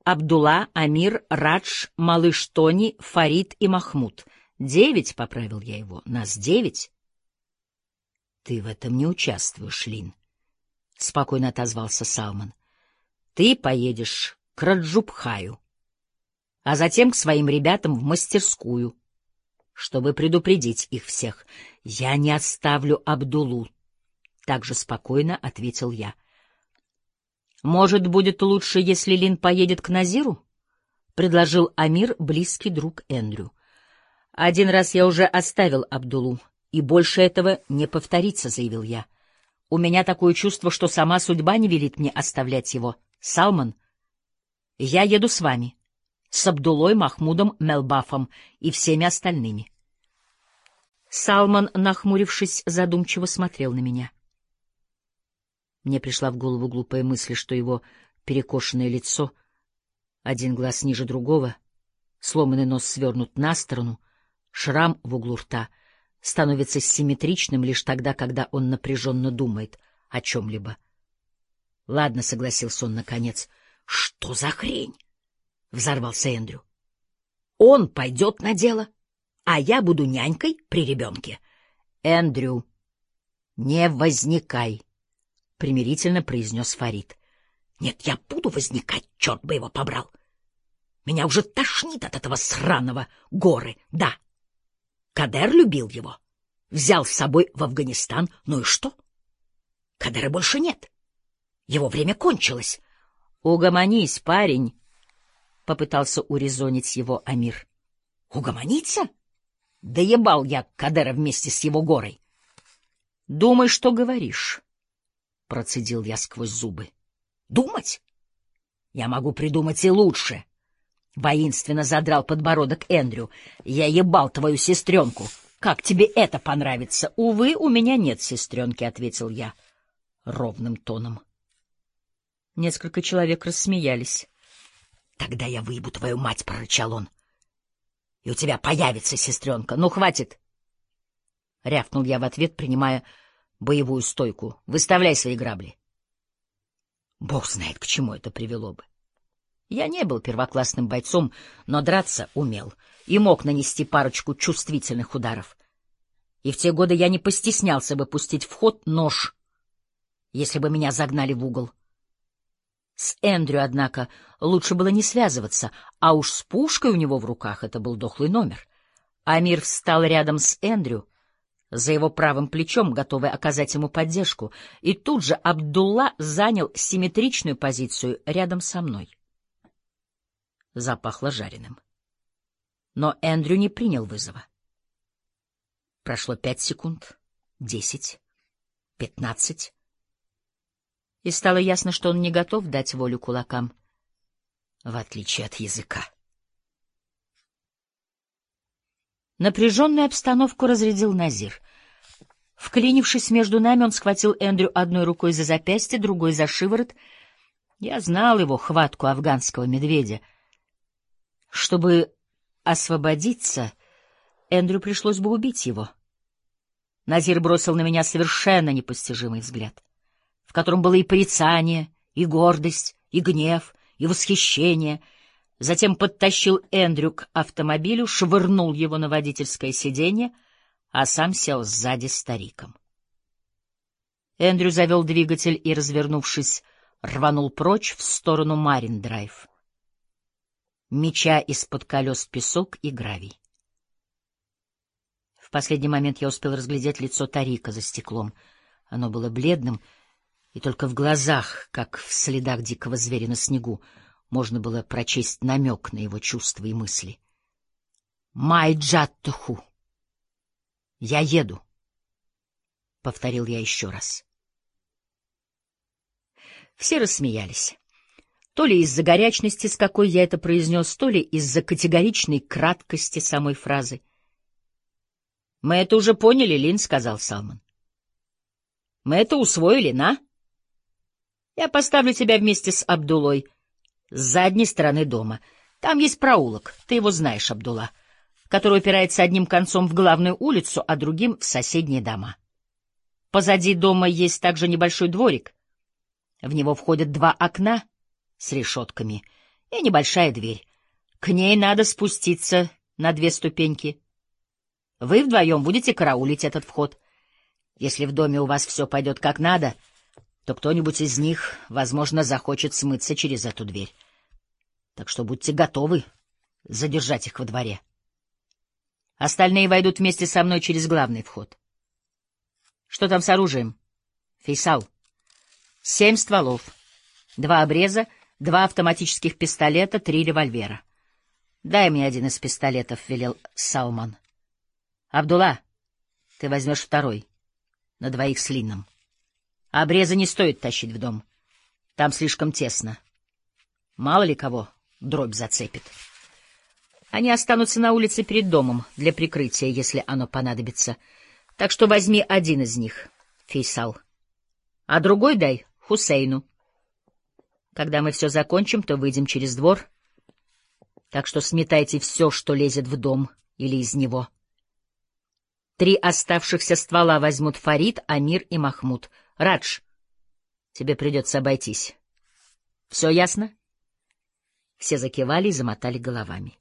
Абдулла, Амир, Радж, Малыш Тони, Фарид и Махмуд. Девять, — поправил я его, — нас девять. Ты в этом не участвуешь, Лин. — спокойно отозвался Салман. — Ты поедешь к Раджубхаю, а затем к своим ребятам в мастерскую, чтобы предупредить их всех. Я не оставлю Абдулу, — так же спокойно ответил я. — Может, будет лучше, если Лин поедет к Назиру? — предложил Амир, близкий друг Эндрю. — Один раз я уже оставил Абдулу, и больше этого не повторится, — заявил я. — у меня такое чувство, что сама судьба не велит мне оставлять его. Салман, я еду с вами, с Абдулой, Махмудом, Мелбафом и всеми остальными. Салман, нахмурившись, задумчиво смотрел на меня. Мне пришла в голову глупая мысль, что его перекошенное лицо, один глаз ниже другого, сломанный нос свернут на сторону, шрам в углу рта — становится симметричным лишь тогда, когда он напряженно думает о чем-либо. — Ладно, — согласился он наконец. — Что за хрень? — взорвался Эндрю. — Он пойдет на дело, а я буду нянькой при ребенке. — Эндрю, не возникай, — примирительно произнес Фарид. — Нет, я буду возникать, черт бы его побрал. Меня уже тошнит от этого сраного горы, да. — Кадер любил его. Взял с собой в Афганистан. Ну и что? Кадера больше нет. Его время кончилось. — Угомонись, парень, — попытался урезонить его Амир. — Угомониться? Да ебал я Кадера вместе с его горой. — Думай, что говоришь, — процедил я сквозь зубы. — Думать? Я могу придумать и лучше. — Воинственно задрал подбородок Эндрю. «Я ебал твою сестренку. Как тебе это понравится?» «Увы, у меня нет сестренки», — ответил я ровным тоном. Несколько человек рассмеялись. «Тогда я выебу твою мать», — прорычал он. «И у тебя появится сестренка. Ну, хватит!» Рявкнул я в ответ, принимая боевую стойку. «Выставляй свои грабли». Бог знает, к чему это привело бы. Я не был первоклассным бойцом, но драться умел и мог нанести парочку чувствительных ударов. И в те годы я не постеснялся бы пустить в ход нож, если бы меня загнали в угол. С Эндрю, однако, лучше было не связываться, а уж с пушкой у него в руках это был дохлый номер. Амир встал рядом с Эндрю, за его правым плечом, готовый оказать ему поддержку, и тут же Абдулла занял симметричную позицию рядом со мной. Запахло жареным. Но Эндрю не принял вызова. Прошло пять секунд, десять, пятнадцать и стало ясно, что он не готов дать волю кулакам, в отличие от языка. Напряженную обстановку разрядил Назир. Вклинившись между нами, он схватил Эндрю одной рукой за запястье, другой за шиворот. Я знал его хватку афганского медведя. Чтобы освободиться, Эндрю пришлось бы убить его. Назир бросил на меня совершенно непостижимый взгляд в котором было и порицание, и гордость, и гнев, и восхищение. Затем подтащил Эндрю к автомобилю, швырнул его на водительское сиденье, а сам сел сзади стариком. Эндрю завел двигатель и, развернувшись, рванул прочь в сторону Марин-драйв, меча из-под колес песок и гравий. В последний момент я успел разглядеть лицо Тарика за стеклом. Оно было бледным, и только в глазах, как в следах дикого зверя на снегу, можно было прочесть намек на его чувства и мысли. «Майджаттуху! Я еду!» — повторил я еще раз. Все рассмеялись. То ли из-за горячности, с какой я это произнес, то ли из-за категоричной краткости самой фразы. «Мы это уже поняли, Лин», — сказал Салман. «Мы это усвоили, на?» Я поставлю тебя вместе с Абдулой с задней стороны дома. Там есть проулок, ты его знаешь, Абдула, который упирается одним концом в главную улицу, а другим — в соседние дома. Позади дома есть также небольшой дворик. В него входят два окна с решетками и небольшая дверь. К ней надо спуститься на две ступеньки. Вы вдвоем будете караулить этот вход. Если в доме у вас все пойдет как надо — то кто-нибудь из них, возможно, захочет смыться через эту дверь. Так что будьте готовы задержать их во дворе. Остальные войдут вместе со мной через главный вход. Что там с оружием? Фейсал. Семь стволов, два обреза, два автоматических пистолета, три револьвера. Дай мне один из пистолетов, — велел Салман. Абдулла, ты возьмешь второй, на двоих с Лином. Обрезы не стоит тащить в дом. Там слишком тесно. Мало ли кого дробь зацепит. Они останутся на улице перед домом для прикрытия, если оно понадобится. Так что возьми один из них, Фейсал, а другой дай Хусейну. Когда мы все закончим, то выйдем через двор. Так что сметайте все, что лезет в дом или из него. Три оставшихся ствола возьмут Фарид, Амир и Махмуд — Радж, тебе придется обойтись. Все ясно? Все закивали и замотали головами.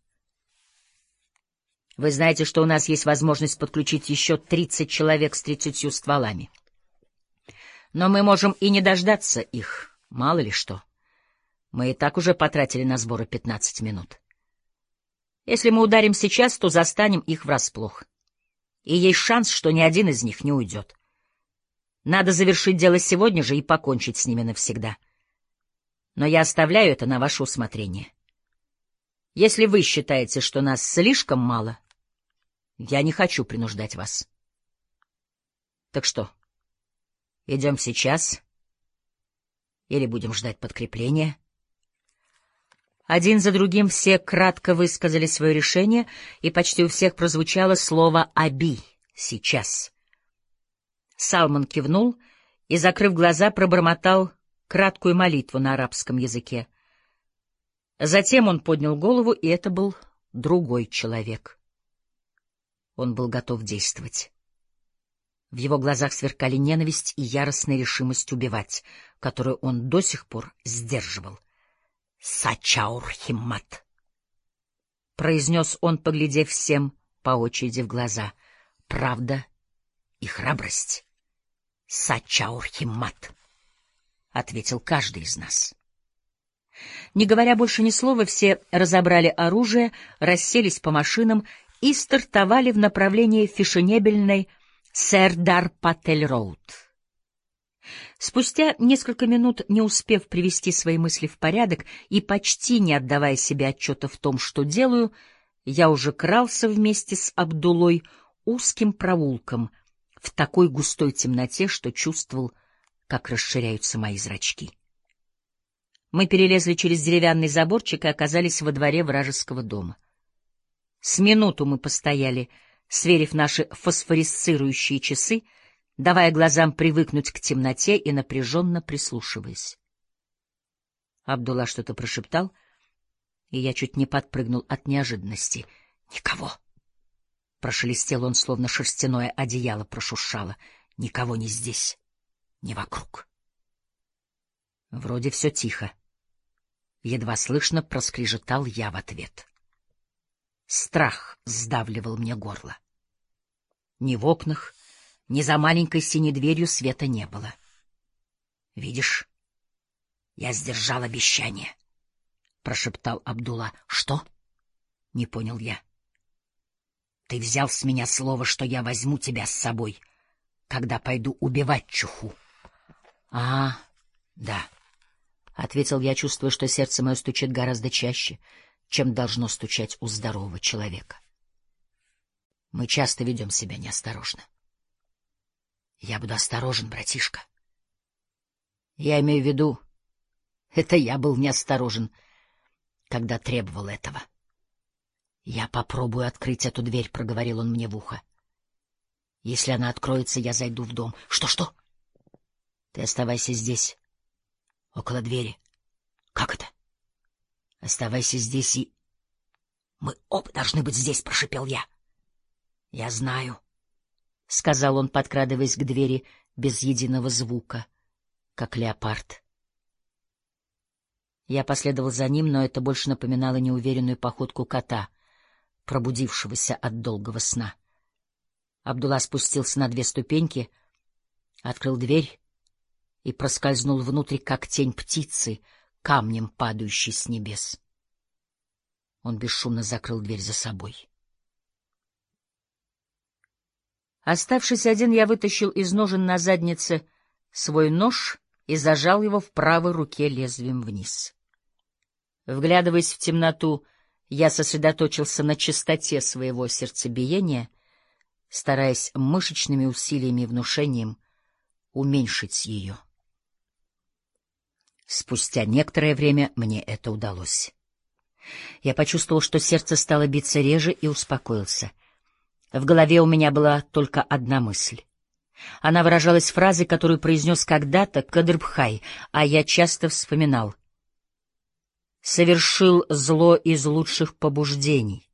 Вы знаете, что у нас есть возможность подключить еще 30 человек с 30 стволами. Но мы можем и не дождаться их, мало ли что. Мы и так уже потратили на сборы 15 минут. Если мы ударим сейчас, то застанем их врасплох. И есть шанс, что ни один из них не уйдет. Надо завершить дело сегодня же и покончить с ними навсегда. Но я оставляю это на ваше усмотрение. Если вы считаете, что нас слишком мало, я не хочу принуждать вас. Так что, идем сейчас или будем ждать подкрепления? Один за другим все кратко высказали свое решение, и почти у всех прозвучало слово «аби» — «сейчас». Салман кивнул и, закрыв глаза, пробормотал краткую молитву на арабском языке. Затем он поднял голову, и это был другой человек. Он был готов действовать. В его глазах сверкали ненависть и яростная решимость убивать, которую он до сих пор сдерживал. «Сачаур Химмат!» — произнес он, поглядев всем по очереди в глаза. «Правда и храбрость». Сачаурхимат, — ответил каждый из нас. Не говоря больше ни слова, все разобрали оружие, расселись по машинам и стартовали в направлении фешенебельной Сердар-Патель-Роуд. Спустя несколько минут, не успев привести свои мысли в порядок и почти не отдавая себе отчета в том, что делаю, я уже крался вместе с Абдулой узким проулком в такой густой темноте, что чувствовал, как расширяются мои зрачки. Мы перелезли через деревянный заборчик и оказались во дворе вражеского дома. С минуту мы постояли, сверив наши фосфорисцирующие часы, давая глазам привыкнуть к темноте и напряженно прислушиваясь. Абдулла что-то прошептал, и я чуть не подпрыгнул от неожиданности. «Никого!» Прошелестел он, словно шерстяное одеяло прошуршало. «Никого не здесь, не вокруг». Вроде все тихо. Едва слышно проскрежетал я в ответ. Страх сдавливал мне горло. Ни в окнах, ни за маленькой синей дверью света не было. — Видишь, я сдержал обещание, — прошептал Абдулла. — Что? — не понял я. — Ты взял с меня слово, что я возьму тебя с собой, когда пойду убивать чуху. — А, да. — ответил я, чувствуя, что сердце мое стучит гораздо чаще, чем должно стучать у здорового человека. Мы часто ведем себя неосторожно. Я буду осторожен, братишка. Я имею в виду, это я был неосторожен, когда требовал этого. Я попробую открыть эту дверь, проговорил он мне в ухо. Если она откроется, я зайду в дом. Что-что? Ты оставайся здесь около двери. Как это? Оставайся здесь и... Мы оба должны быть здесь, прошипел я. Я знаю, — сказал он, подкрадываясь к двери без единого звука, как леопард. Я последовал за ним, но это больше напоминало неуверенную походку кота, пробудившегося от долгого сна. Абдулла спустился на две ступеньки, открыл дверь и проскользнул внутрь, как тень птицы, камнем падающей с небес. Он бесшумно закрыл дверь за собой. Оставшись один, я вытащил из ножен на заднице свой нож и зажал его в правой руке лезвием вниз. Вглядываясь в темноту, я сосредоточился на чистоте своего сердцебиения, стараясь мышечными усилиями и внушением уменьшить ее. Спустя некоторое время мне это удалось. Я почувствовал, что сердце стало биться реже и успокоился. В голове у меня была только одна мысль. Она выражалась фразой, которую произнес когда-то Кадрбхай, а я часто вспоминал. «Совершил зло из лучших побуждений».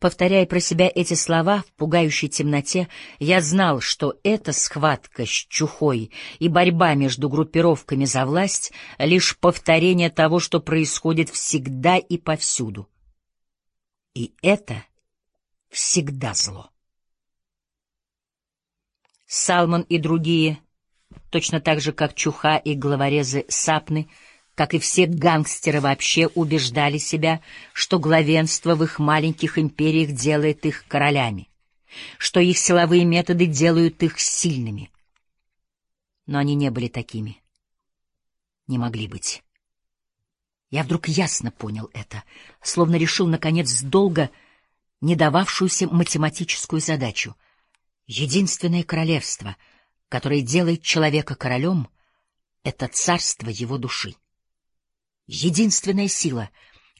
Повторяя про себя эти слова в пугающей темноте, я знал, что эта схватка с чухой и борьба между группировками за власть — лишь повторение того, что происходит всегда и повсюду. И это всегда зло. Салман и другие, точно так же, как Чуха и главорезы Сапны — как и все гангстеры вообще, убеждали себя, что главенство в их маленьких империях делает их королями, что их силовые методы делают их сильными. Но они не были такими. Не могли быть. Я вдруг ясно понял это, словно решил, наконец, долго не дававшуюся математическую задачу. Единственное королевство, которое делает человека королем, — это царство его души. Единственная сила,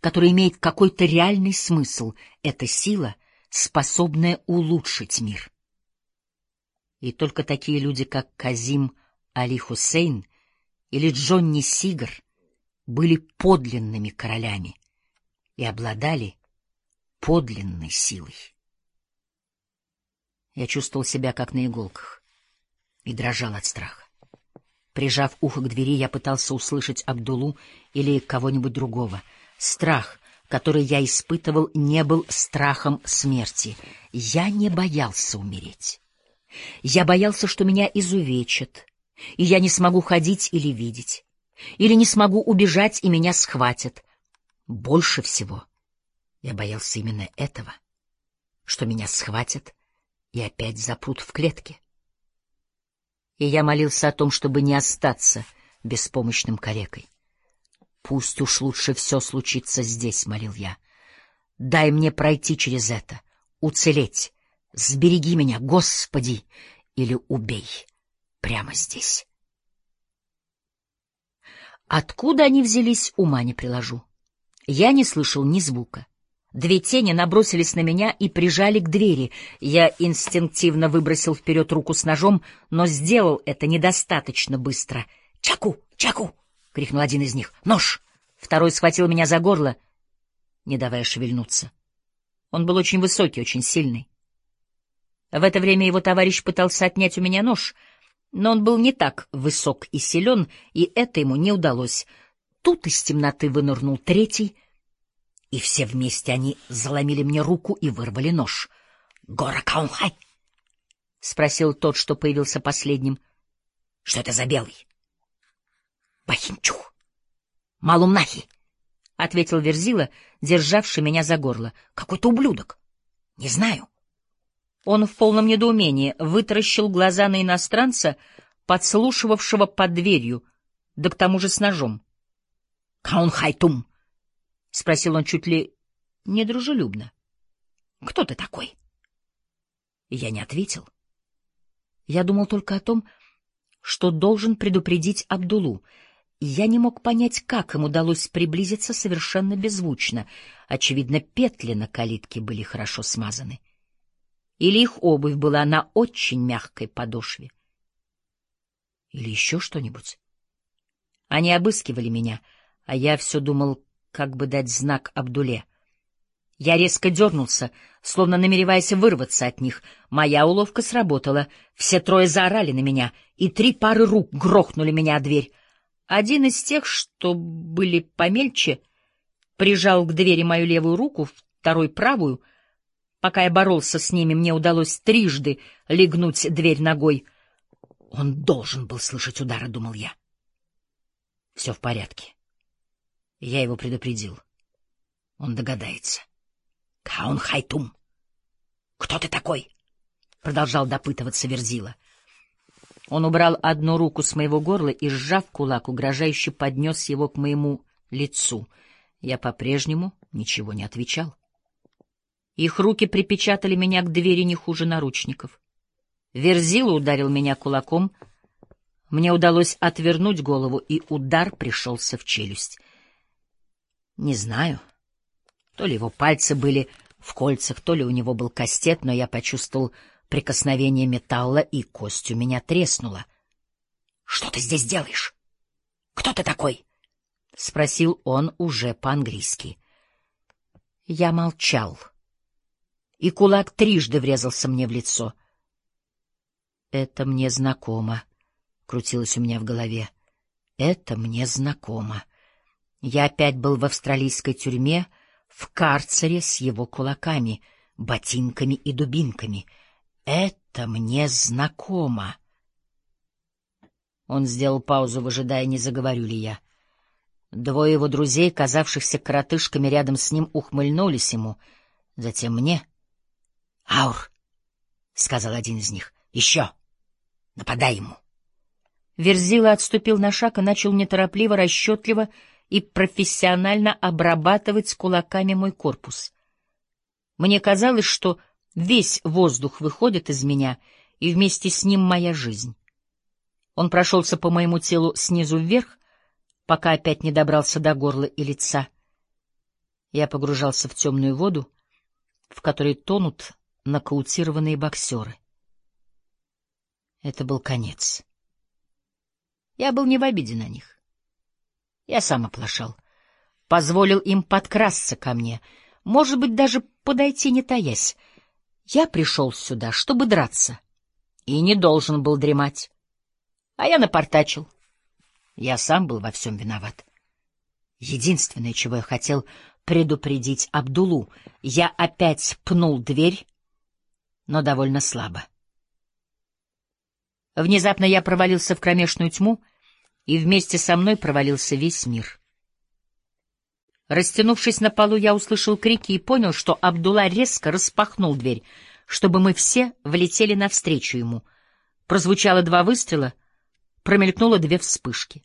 которая имеет какой-то реальный смысл, — это сила, способная улучшить мир. И только такие люди, как Казим Али Хусейн или Джонни Сигар, были подлинными королями и обладали подлинной силой. Я чувствовал себя как на иголках и дрожал от страха. Прижав ухо к двери, я пытался услышать Абдулу или кого-нибудь другого. Страх, который я испытывал, не был страхом смерти. Я не боялся умереть. Я боялся, что меня изувечат, и я не смогу ходить или видеть. Или не смогу убежать, и меня схватят. Больше всего я боялся именно этого, что меня схватят и опять запрут в клетке. И я молился о том, чтобы не остаться беспомощным калекой. Пусть уж лучше все случится здесь, молил я. Дай мне пройти через это, уцелеть. Сбереги меня, Господи, или убей прямо здесь. Откуда они взялись, ума не приложу. Я не слышал ни звука. Две тени набросились на меня и прижали к двери. Я инстинктивно выбросил вперед руку с ножом, но сделал это недостаточно быстро. «Чаку! Чаку!» — крикнул один из них. «Нож!» Второй схватил меня за горло, не давая шевельнуться. Он был очень высокий, очень сильный. В это время его товарищ пытался отнять у меня нож, но он был не так высок и силен, и это ему не удалось. Тут из темноты вынырнул третий — и все вместе они заломили мне руку и вырвали нож. — Гора Каунхай! — спросил тот, что появился последним. — Что это за белый? — Бахинчух. — Малумнахи! — ответил Верзила, державший меня за горло. — Какой-то ублюдок. — Не знаю. Он в полном недоумении вытаращил глаза на иностранца, подслушивавшего под дверью, да к тому же с ножом. — Каунхайтум! — спросил он чуть ли недружелюбно. — Кто ты такой? Я не ответил. Я думал только о том, что должен предупредить Абдулу. Я не мог понять, как им удалось приблизиться совершенно беззвучно. Очевидно, петли на калитке были хорошо смазаны. Или их обувь была на очень мягкой подошве. Или еще что-нибудь. Они обыскивали меня, а я все думал, как бы дать знак Абдуле. Я резко дернулся, словно намереваясь вырваться от них. Моя уловка сработала. Все трое заорали на меня, и три пары рук грохнули меня о дверь. Один из тех, что были помельче, прижал к двери мою левую руку, второй — правую. Пока я боролся с ними, мне удалось трижды легнуть дверь ногой. Он должен был слышать удары, — думал я. Все в порядке. Я его предупредил. Он догадается. Каун Хайтум. Кто ты такой? Продолжал допытываться Верзила. Он убрал одну руку с моего горла и, сжав кулак, угрожающе поднес его к моему лицу. Я по-прежнему ничего не отвечал. Их руки припечатали меня к двери не хуже наручников. Верзила ударил меня кулаком. Мне удалось отвернуть голову, и удар пришелся в челюсть. Не знаю. То ли его пальцы были в кольцах, то ли у него был кастет, но я почувствовал прикосновение металла, и кость у меня треснула. — Что ты здесь делаешь? Кто ты такой? — спросил он уже по-английски. Я молчал, и кулак трижды врезался мне в лицо. — Это мне знакомо, — крутилось у меня в голове. — Это мне знакомо. — я опять был в австралийской тюрьме, в карцере с его кулаками, ботинками и дубинками. Это мне знакомо. Он сделал паузу, выжидая, не заговорю ли я. Двое его друзей, казавшихся коротышками рядом с ним, ухмыльнулись ему. Затем мне. — Аур, — сказал один из них, — еще. Нападай ему. Верзила отступил на шаг и начал неторопливо, расчетливо и профессионально обрабатывать кулаками мой корпус. Мне казалось, что весь воздух выходит из меня, и вместе с ним моя жизнь. Он прошелся по моему телу снизу вверх, пока опять не добрался до горла и лица. Я погружался в темную воду, в которой тонут нокаутированные боксеры. Это был конец. Я был не в обиде на них. Я сам оплошал. Позволил им подкрасться ко мне, может быть, даже подойти не таясь. Я пришел сюда, чтобы драться, и не должен был дремать. А я напортачил. Я сам был во всем виноват. Единственное, чего я хотел предупредить Абдулу, я опять пнул дверь, но довольно слабо. Внезапно я провалился в кромешную тьму — и вместе со мной провалился весь мир. Растянувшись на полу, я услышал крики и понял, что Абдулла резко распахнул дверь, чтобы мы все влетели навстречу ему. Прозвучало два выстрела, промелькнуло две вспышки.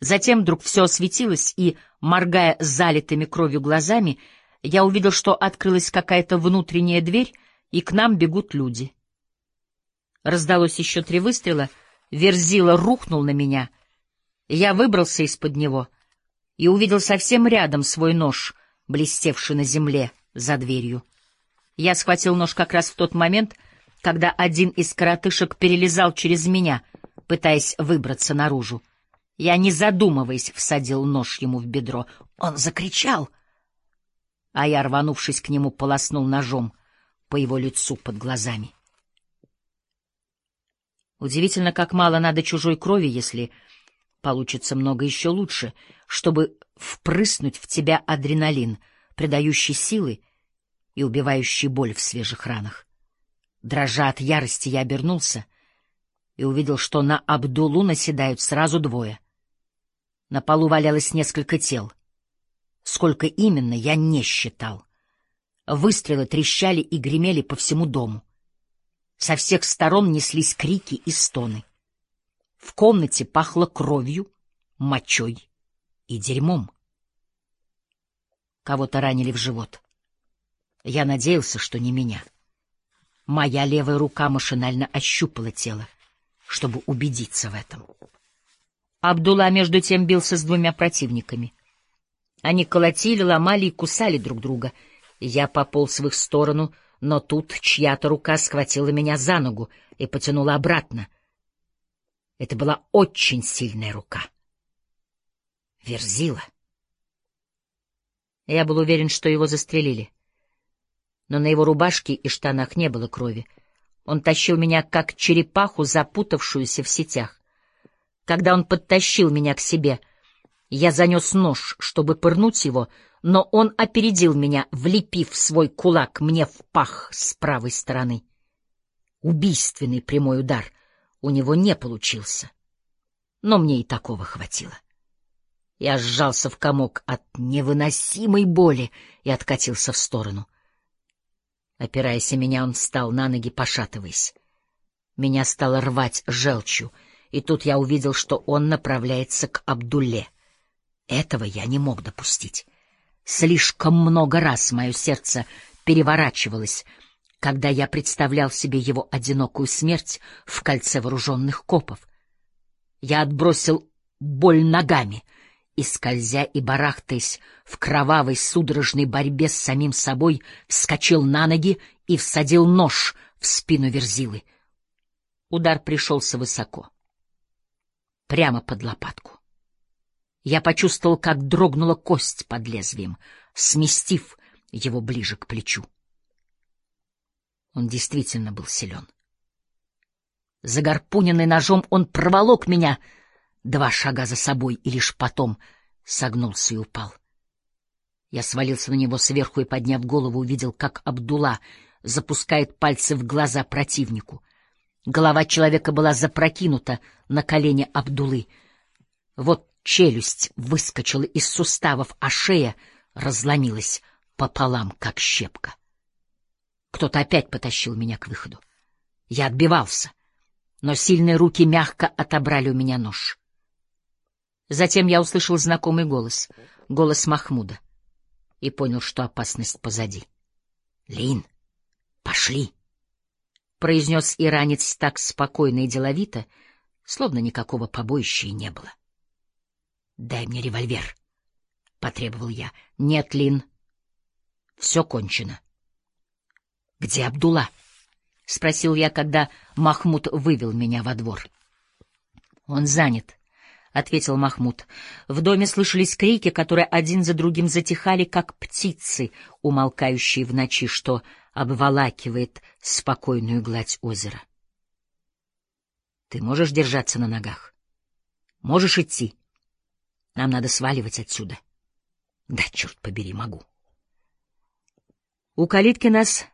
Затем вдруг все осветилось, и, моргая залитыми кровью глазами, я увидел, что открылась какая-то внутренняя дверь, и к нам бегут люди. Раздалось еще три выстрела, Верзила рухнул на меня. Я выбрался из-под него и увидел совсем рядом свой нож, блестевший на земле за дверью. Я схватил нож как раз в тот момент, когда один из коротышек перелезал через меня, пытаясь выбраться наружу. Я, не задумываясь, всадил нож ему в бедро. Он закричал, а я, рванувшись к нему, полоснул ножом по его лицу под глазами. Удивительно, как мало надо чужой крови, если получится много еще лучше, чтобы впрыснуть в тебя адреналин, придающий силы и убивающий боль в свежих ранах. Дрожа от ярости, я обернулся и увидел, что на Абдулу наседают сразу двое — на полу валялось несколько тел. Сколько именно, я не считал. Выстрелы трещали и гремели по всему дому. Со всех сторон неслись крики и стоны. В комнате пахло кровью, мочой и дерьмом. Кого-то ранили в живот. Я надеялся, что не меня. Моя левая рука машинально ощупала тело, чтобы убедиться в этом. Абдулла, между тем, бился с двумя противниками. Они колотили, ломали и кусали друг друга. Я пополз в их сторону, но тут чья-то рука схватила меня за ногу и потянула обратно. Это была очень сильная рука. Верзила. Я был уверен, что его застрелили. Но на его рубашке и штанах не было крови. Он тащил меня, как черепаху, запутавшуюся в сетях. Когда он подтащил меня к себе, я занес нож, чтобы пырнуть его, но он опередил меня, влепив свой кулак мне в пах с правой стороны. Убийственный прямой удар у него не получился, но мне и такого хватило. Я сжался в комок от невыносимой боли и откатился в сторону. Опираясь о меня, он встал на ноги, пошатываясь. Меня стало рвать желчью — и тут я увидел, что он направляется к Абдулле. Этого я не мог допустить. Слишком много раз мое сердце переворачивалось, когда я представлял себе его одинокую смерть в кольце вооруженных копов. Я отбросил боль ногами и, скользя и барахтаясь в кровавой судорожной борьбе с самим собой, вскочил на ноги и всадил нож в спину Верзилы. Удар пришелся высоко прямо под лопатку. Я почувствовал, как дрогнула кость под лезвием, сместив его ближе к плечу. Он действительно был силен. Загорпуненный ножом он проволок меня два шага за собой и лишь потом согнулся и упал. Я свалился на него сверху и, подняв голову, увидел, как Абдула запускает пальцы в глаза противнику. Голова человека была запрокинута на колени Абдулы. Вот челюсть выскочила из суставов, а шея разломилась пополам, как щепка. Кто-то опять потащил меня к выходу. Я отбивался, но сильные руки мягко отобрали у меня нож. Затем я услышал знакомый голос, голос Махмуда, и понял, что опасность позади. — Лин, пошли! —— произнес иранец так спокойно и деловито, словно никакого побоища и не было. — Дай мне револьвер, — потребовал я. — Нет, Лин. Все кончено. — Где Абдулла? — спросил я, когда Махмуд вывел меня во двор. — Он занят, — ответил Махмуд. В доме слышались крики, которые один за другим затихали, как птицы, умолкающие в ночи, что обволакивает спокойную гладь озера. Ты можешь держаться на ногах? Можешь идти? Нам надо сваливать отсюда. Да, черт побери, могу. У калитки нас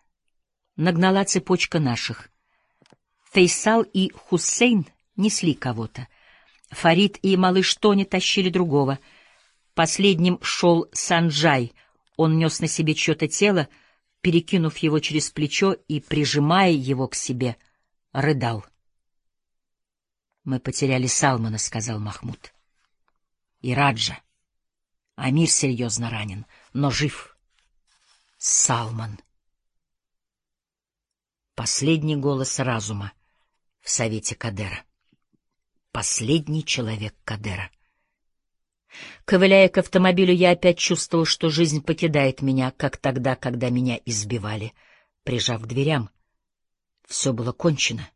нагнала цепочка наших. Фейсал и Хусейн несли кого-то. Фарид и малыш Тони тащили другого. Последним шел Санджай. Он нес на себе чье-то тело, перекинув его через плечо и, прижимая его к себе, рыдал. «Мы потеряли Салмана», — сказал Махмуд. «И Раджа. Амир серьезно ранен, но жив. Салман». Последний голос разума в совете Кадера. Последний человек Кадера. Ковыляя к автомобилю, я опять чувствовал, что жизнь покидает меня, как тогда, когда меня избивали, прижав к дверям. Все было кончено.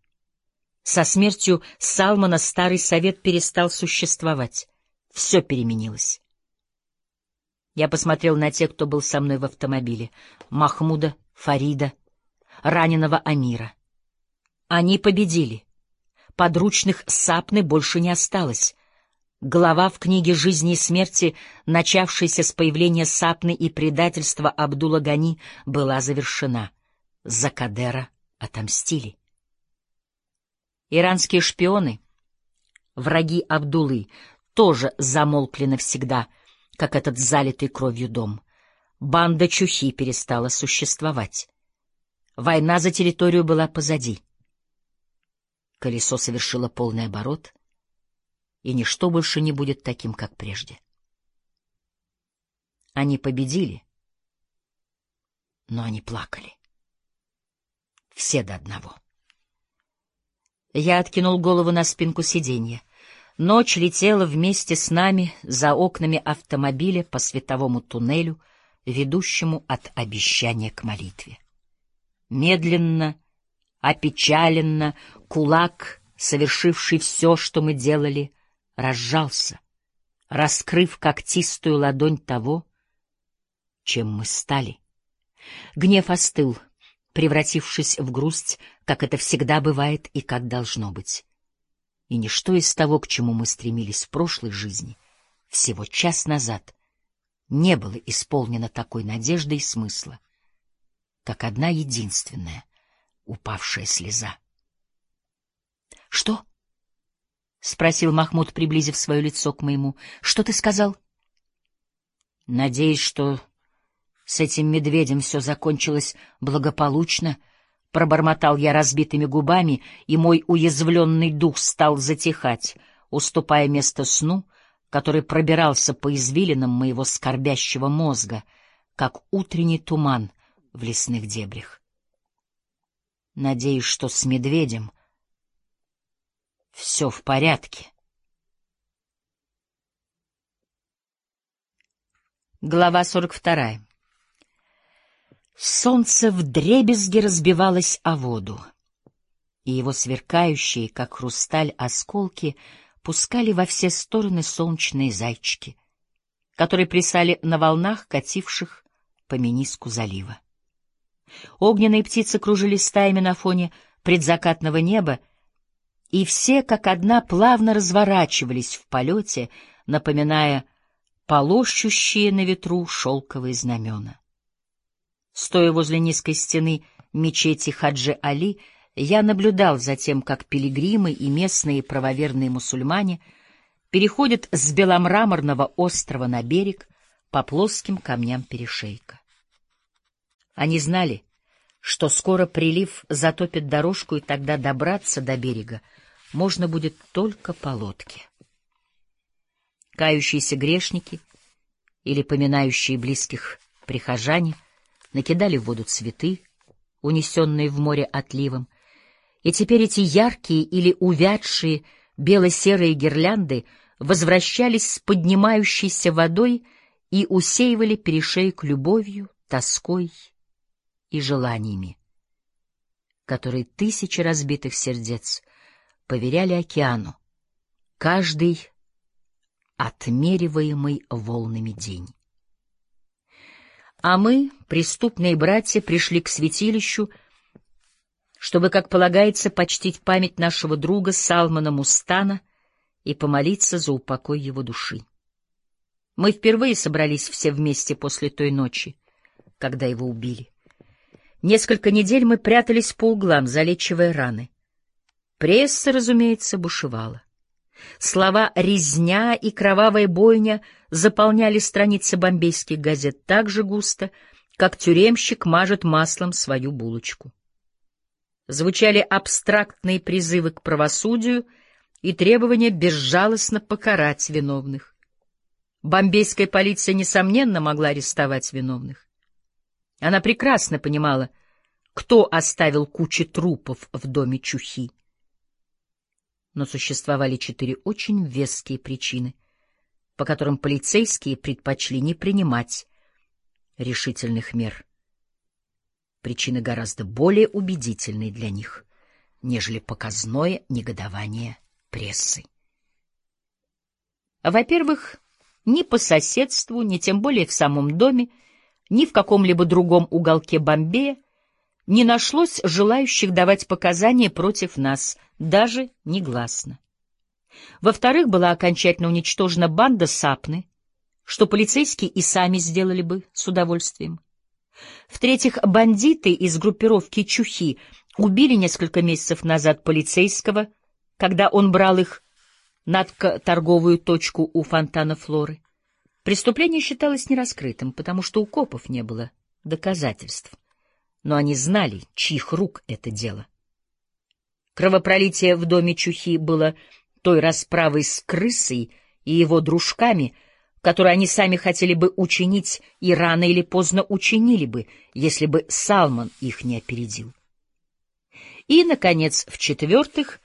Со смертью Салмана старый совет перестал существовать. Все переменилось. Я посмотрел на тех, кто был со мной в автомобиле. Махмуда, Фарида, раненого Амира. Они победили. Подручных Сапны больше не осталось. Глава в книге «Жизни и смерти», начавшаяся с появления Сапны и предательства Абдула Гани, была завершена. За Кадера отомстили. Иранские шпионы, враги Абдулы, тоже замолкли навсегда, как этот залитый кровью дом. Банда Чухи перестала существовать. Война за территорию была позади. Колесо совершило полный оборот — и ничто больше не будет таким, как прежде. Они победили, но они плакали. Все до одного. Я откинул голову на спинку сиденья. Ночь летела вместе с нами за окнами автомобиля по световому туннелю, ведущему от обещания к молитве. Медленно, опечаленно, кулак, совершивший все, что мы делали, разжался, раскрыв когтистую ладонь того, чем мы стали. Гнев остыл, превратившись в грусть, как это всегда бывает и как должно быть. И ничто из того, к чему мы стремились в прошлой жизни, всего час назад, не было исполнено такой надежды и смысла, как одна единственная упавшая слеза. — Что? — спросил Махмуд, приблизив свое лицо к моему. — Что ты сказал? — Надеюсь, что с этим медведем все закончилось благополучно, — пробормотал я разбитыми губами, и мой уязвленный дух стал затихать, уступая место сну, который пробирался по извилинам моего скорбящего мозга, как утренний туман в лесных дебрях. Надеюсь, что с медведем все в порядке. Глава 42. Солнце вдребезги разбивалось о воду, и его сверкающие, как хрусталь, осколки пускали во все стороны солнечные зайчики, которые плясали на волнах, кативших по мениску залива. Огненные птицы кружили стаями на фоне предзакатного неба, и все как одна плавно разворачивались в полете, напоминая полощущие на ветру шелковые знамена. Стоя возле низкой стены мечети Хаджи Али, я наблюдал за тем, как пилигримы и местные правоверные мусульмане переходят с беломраморного острова на берег по плоским камням перешейка. Они знали, что скоро прилив затопит дорожку, и тогда добраться до берега можно будет только по лодке. Кающиеся грешники или поминающие близких прихожане накидали в воду цветы, унесенные в море отливом, и теперь эти яркие или увядшие бело-серые гирлянды возвращались с поднимающейся водой и усеивали перешейк любовью, тоской и желаниями, которые тысячи разбитых сердец поверяли океану, каждый отмериваемый волнами день. А мы, преступные братья, пришли к святилищу, чтобы, как полагается, почтить память нашего друга Салмана Мустана и помолиться за упокой его души. Мы впервые собрались все вместе после той ночи, когда его убили. Несколько недель мы прятались по углам, залечивая раны. Пресса, разумеется, бушевала. Слова «резня» и «кровавая бойня» заполняли страницы бомбейских газет так же густо, как тюремщик мажет маслом свою булочку. Звучали абстрактные призывы к правосудию и требования безжалостно покарать виновных. Бомбейская полиция, несомненно, могла арестовать виновных. Она прекрасно понимала, кто оставил кучи трупов в доме Чухи. Но существовали четыре очень веские причины, по которым полицейские предпочли не принимать решительных мер. Причины гораздо более убедительные для них, нежели показное негодование прессы. Во-первых, ни по соседству, ни тем более в самом доме, ни в каком-либо другом уголке Бомбея не нашлось желающих давать показания против нас, даже негласно. Во-вторых, была окончательно уничтожена банда Сапны, что полицейские и сами сделали бы с удовольствием. В-третьих, бандиты из группировки Чухи убили несколько месяцев назад полицейского, когда он брал их над торговую точку у фонтана Флоры. Преступление считалось нераскрытым, потому что у копов не было доказательств но они знали, чьих рук это дело. Кровопролитие в доме Чухи было той расправой с крысой и его дружками, которую они сами хотели бы учинить и рано или поздно учинили бы, если бы Салман их не опередил. И, наконец, в-четвертых,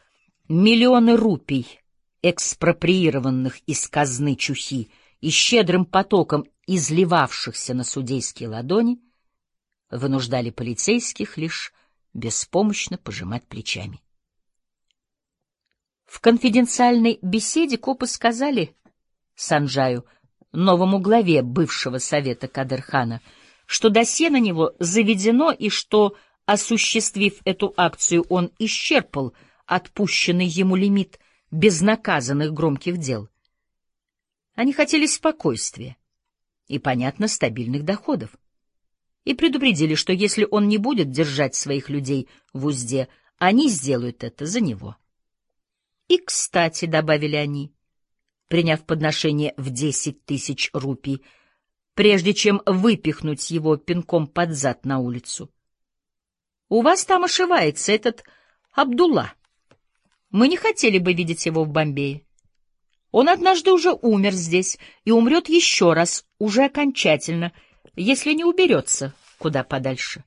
миллионы рупий, экспроприированных из казны Чухи и щедрым потоком изливавшихся на судейские ладони — вынуждали полицейских лишь беспомощно пожимать плечами. В конфиденциальной беседе копы сказали Санджаю, новому главе бывшего совета Кадырхана, что досье на него заведено и что, осуществив эту акцию, он исчерпал отпущенный ему лимит безнаказанных громких дел. Они хотели спокойствия и, понятно, стабильных доходов и предупредили, что если он не будет держать своих людей в узде, они сделают это за него. И, кстати, — добавили они, приняв подношение в десять тысяч рупий, прежде чем выпихнуть его пинком под зад на улицу. — У вас там ошивается этот Абдулла. Мы не хотели бы видеть его в Бомбее. Он однажды уже умер здесь и умрет еще раз, уже окончательно — если не уберется куда подальше.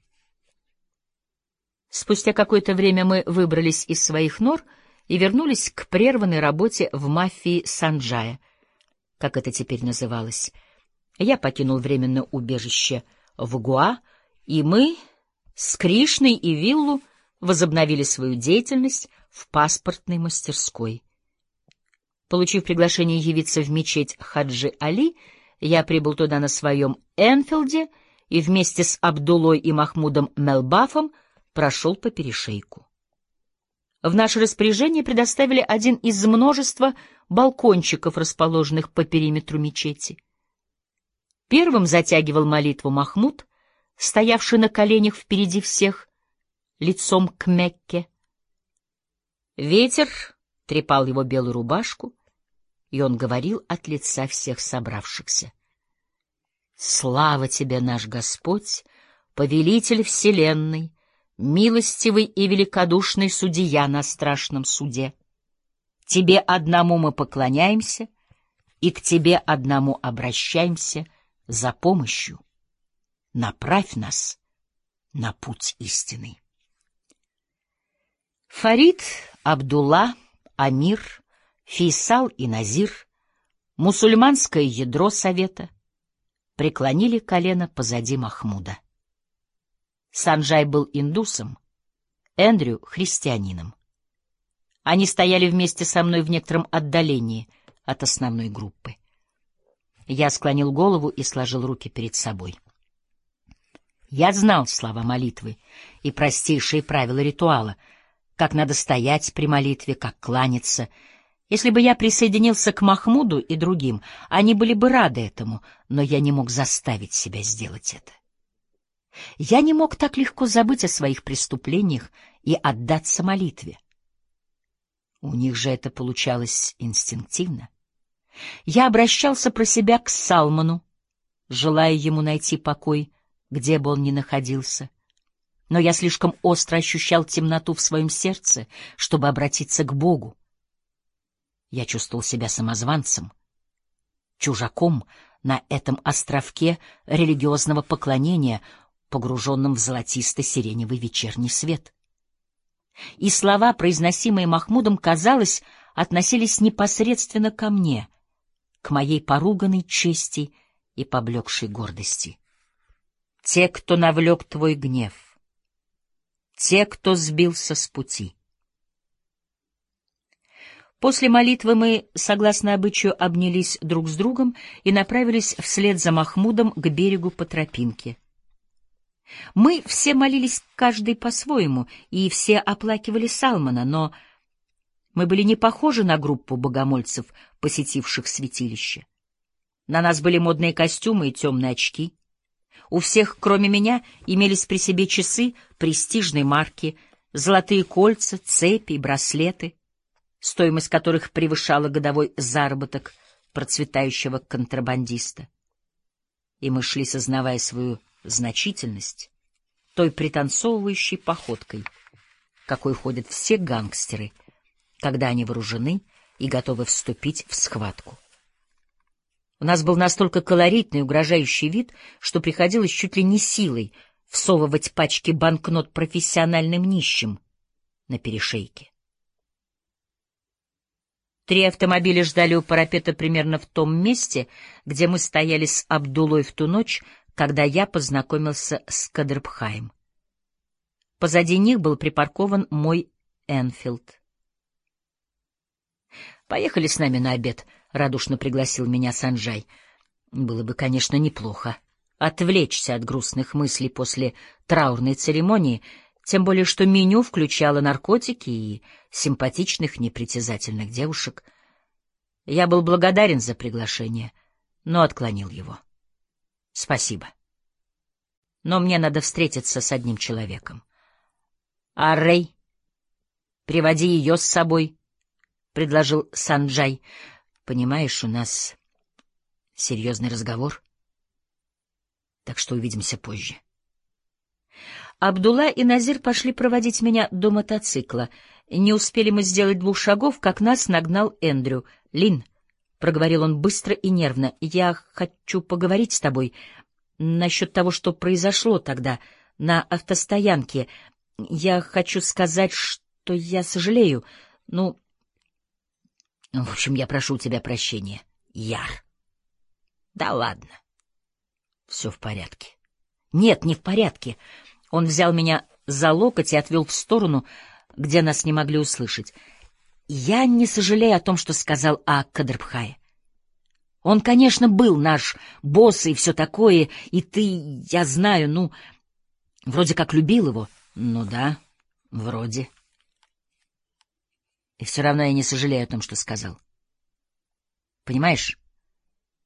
Спустя какое-то время мы выбрались из своих нор и вернулись к прерванной работе в мафии Санджая, как это теперь называлось. Я покинул временное убежище в Гуа, и мы с Кришной и Виллу возобновили свою деятельность в паспортной мастерской. Получив приглашение явиться в мечеть Хаджи Али, я прибыл туда на своем Энфилде и вместе с Абдулой и Махмудом Мелбафом прошел по перешейку. В наше распоряжение предоставили один из множества балкончиков, расположенных по периметру мечети. Первым затягивал молитву Махмуд, стоявший на коленях впереди всех, лицом к Мекке. Ветер трепал его белую рубашку, и он говорил от лица всех собравшихся. «Слава тебе, наш Господь, повелитель вселенной, милостивый и великодушный судья на страшном суде! Тебе одному мы поклоняемся и к тебе одному обращаемся за помощью. Направь нас на путь истины». Фарид, Абдулла, Амир — Фейсал и Назир, мусульманское ядро совета, преклонили колено позади Махмуда. Санджай был индусом, Эндрю — христианином. Они стояли вместе со мной в некотором отдалении от основной группы. Я склонил голову и сложил руки перед собой. Я знал слова молитвы и простейшие правила ритуала, как надо стоять при молитве, как кланяться — если бы я присоединился к Махмуду и другим, они были бы рады этому, но я не мог заставить себя сделать это. Я не мог так легко забыть о своих преступлениях и отдаться молитве. У них же это получалось инстинктивно. Я обращался про себя к Салману, желая ему найти покой, где бы он ни находился. Но я слишком остро ощущал темноту в своем сердце, чтобы обратиться к Богу. Я чувствовал себя самозванцем, чужаком на этом островке религиозного поклонения, погруженном в золотисто-сиреневый вечерний свет. И слова, произносимые Махмудом, казалось, относились непосредственно ко мне, к моей поруганной чести и поблекшей гордости. Те, кто навлек твой гнев, те, кто сбился с пути. После молитвы мы, согласно обычаю, обнялись друг с другом и направились вслед за Махмудом к берегу по тропинке. Мы все молились каждый по-своему, и все оплакивали Салмана, но мы были не похожи на группу богомольцев, посетивших святилище. На нас были модные костюмы и темные очки. У всех, кроме меня, имелись при себе часы престижной марки, золотые кольца, цепи браслеты, стоимость которых превышала годовой заработок процветающего контрабандиста. И мы шли, сознавая свою значительность той пританцовывающей походкой, какой ходят все гангстеры, когда они вооружены и готовы вступить в схватку. У нас был настолько колоритный угрожающий вид, что приходилось чуть ли не силой всовывать пачки банкнот профессиональным нищим на перешейке. Три автомобиля ждали у парапета примерно в том месте, где мы стояли с Абдулой в ту ночь, когда я познакомился с Кадрбхаем. Позади них был припаркован мой Энфилд. «Поехали с нами на обед», — радушно пригласил меня Санджай. «Было бы, конечно, неплохо отвлечься от грустных мыслей после траурной церемонии, тем более что меню включало наркотики и симпатичных непритязательных девушек. Я был благодарен за приглашение, но отклонил его. Спасибо. Но мне надо встретиться с одним человеком. А Рэй? Приводи ее с собой, — предложил Санджай. Понимаешь, у нас серьезный разговор. Так что увидимся позже. Абдулла и Назир пошли проводить меня до мотоцикла. Не успели мы сделать двух шагов, как нас нагнал Эндрю. «Лин», — проговорил он быстро и нервно, — «я хочу поговорить с тобой насчет того, что произошло тогда на автостоянке. Я хочу сказать, что я сожалею. Ну, в общем, я прошу у тебя прощения, Яр. Да ладно. Все в порядке. Нет, не в порядке. Он взял меня за локоть и отвел в сторону, где нас не могли услышать. Я не сожалею о том, что сказал о Кадрбхае. Он, конечно, был наш босс и все такое, и ты, я знаю, ну, вроде как любил его. Ну да, вроде. И все равно я не сожалею о том, что сказал. Понимаешь,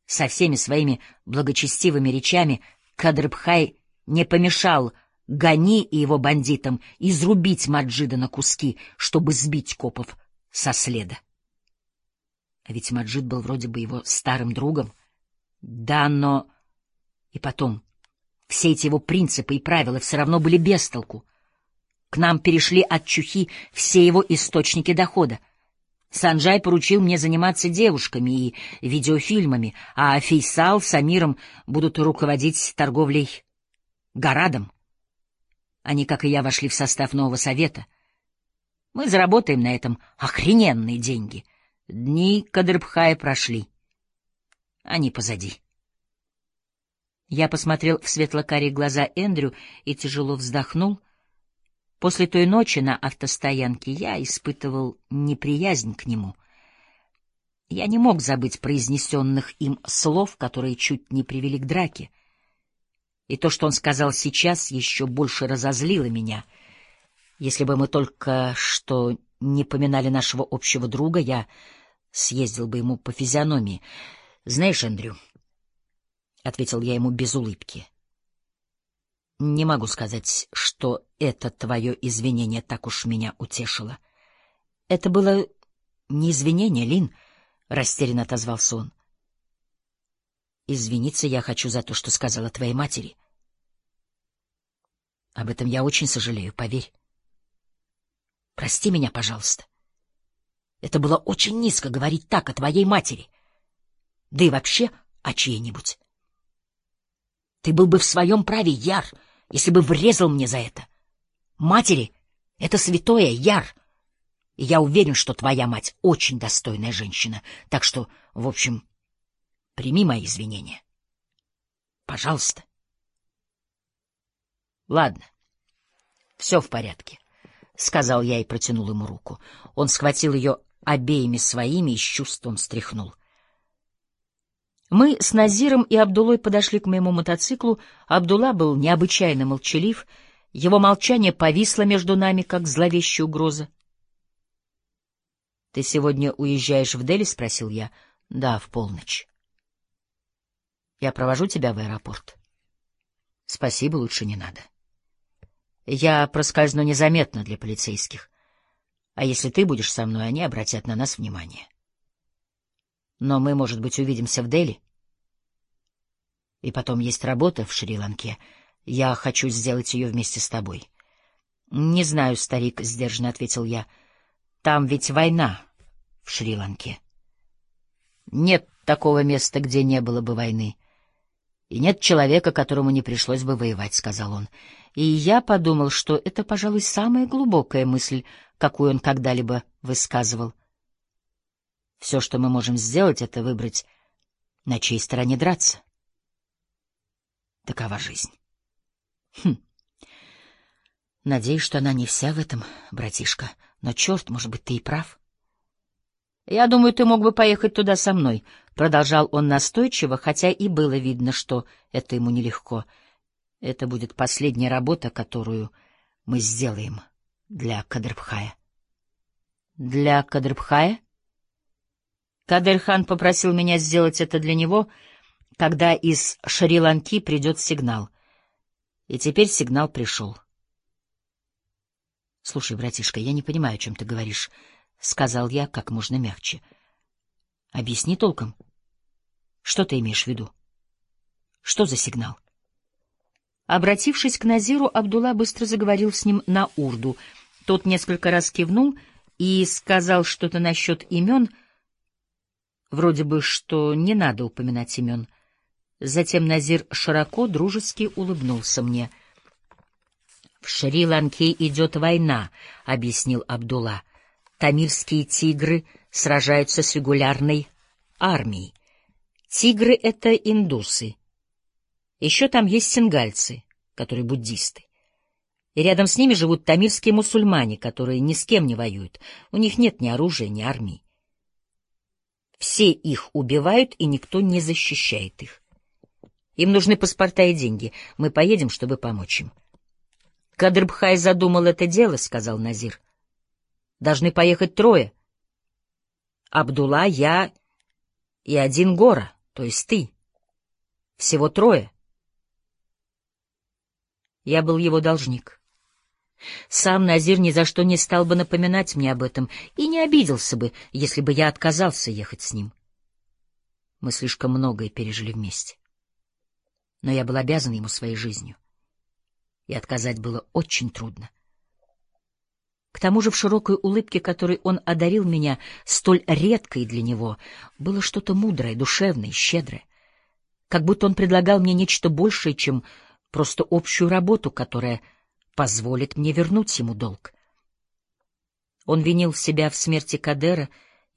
со всеми своими благочестивыми речами Кадрбхай не помешал Гани и его бандитам изрубить Маджида на куски, чтобы сбить копов со следа. А ведь Маджид был вроде бы его старым другом. Да, но... И потом, все эти его принципы и правила все равно были без толку. К нам перешли от Чухи все его источники дохода. Санджай поручил мне заниматься девушками и видеофильмами, а Фейсал с Амиром будут руководить торговлей Горадом. Они, как и я, вошли в состав нового совета. Мы заработаем на этом охрененные деньги. Дни Кадрбхая прошли. Они позади. Я посмотрел в светло-карие глаза Эндрю и тяжело вздохнул. После той ночи на автостоянке я испытывал неприязнь к нему. Я не мог забыть произнесенных им слов, которые чуть не привели к драке. И то, что он сказал сейчас, еще больше разозлило меня. Если бы мы только что не поминали нашего общего друга, я съездил бы ему по физиономии. Знаешь, Эндрю, — ответил я ему без улыбки, — не могу сказать, что это твое извинение так уж меня утешило. Это было Не извинения, Лин, — растерянно отозвался он. Извиниться я хочу за то, что сказала твоей матери. Об этом я очень сожалею, поверь. Прости меня, пожалуйста. Это было очень низко говорить так о твоей матери. Да и вообще о чьей-нибудь. Ты был бы в своем праве, Яр, если бы врезал мне за это. Матери — это святое, Яр. И я уверен, что твоя мать очень достойная женщина. Так что, в общем, прими мои извинения. Пожалуйста. Ладно, все в порядке, — сказал я и протянул ему руку. Он схватил ее обеими своими и с чувством стряхнул. Мы с Назиром и Абдулой подошли к моему мотоциклу. Абдулла был необычайно молчалив. Его молчание повисло между нами, как зловещая угроза. — Ты сегодня уезжаешь в Дели? — спросил я. — Да, в полночь. — Я провожу тебя в аэропорт. — Спасибо, лучше не надо. Я проскользну незаметно для полицейских. А если ты будешь со мной, они обратят на нас внимание. — но мы, может быть, увидимся в Дели. И потом есть работа в Шри-Ланке. Я хочу сделать ее вместе с тобой. — Не знаю, старик, — сдержанно ответил я. — Там ведь война в Шри-Ланке. Нет такого места, где не было бы войны. И нет человека, которому не пришлось бы воевать, — сказал он. И я подумал, что это, пожалуй, самая глубокая мысль, какую он когда-либо высказывал. Все, что мы можем сделать, это выбрать, на чьей стороне драться. Такова жизнь. Хм. Надеюсь, что она не вся в этом, братишка. Но черт, может быть, ты и прав. Я думаю, ты мог бы поехать туда со мной, продолжал он настойчиво, хотя и было видно, что это ему нелегко. Это будет последняя работа, которую мы сделаем для Кадрбхая. Для Кадрбхая? Кадырхан попросил меня сделать это для него, когда из Шри-Ланки придет сигнал. И теперь сигнал пришел. — Слушай, братишка, я не понимаю, о чем ты говоришь, — сказал я как можно мягче. — Объясни толком. Что ты имеешь в виду? Что за сигнал? Обратившись к Назиру, Абдулла быстро заговорил с ним на урду. Тот несколько раз кивнул и сказал что-то насчет имен — Вроде бы, что не надо упоминать имен. Затем Назир широко, дружески улыбнулся мне. — В Шри-Ланке идет война, — объяснил Абдулла. Тамильские тигры сражаются с регулярной армией. Тигры — это индусы. Еще там есть сингальцы, которые буддисты. И рядом с ними живут тамильские мусульмане, которые ни с кем не воюют. У них нет ни оружия, ни армии. Все их убивают, и никто не защищает их. Им нужны паспорта и деньги. Мы поедем, чтобы помочь им. Кадрбхай задумал это дело, — сказал Назир. Должны поехать трое. Абдулла, я и один Гора, то есть ты. Всего трое. Я был его должник. Сам Назир ни за что не стал бы напоминать мне об этом и не обиделся бы, если бы я отказался ехать с ним. Мы слишком многое пережили вместе. Но я был обязан ему своей жизнью, и отказать было очень трудно. К тому же в широкой улыбке, которой он одарил меня, столь редкой для него, было что-то мудрое, душевное, щедрое. Как будто он предлагал мне нечто большее, чем просто общую работу, которая позволит мне вернуть ему долг. Он винил себя в смерти Кадера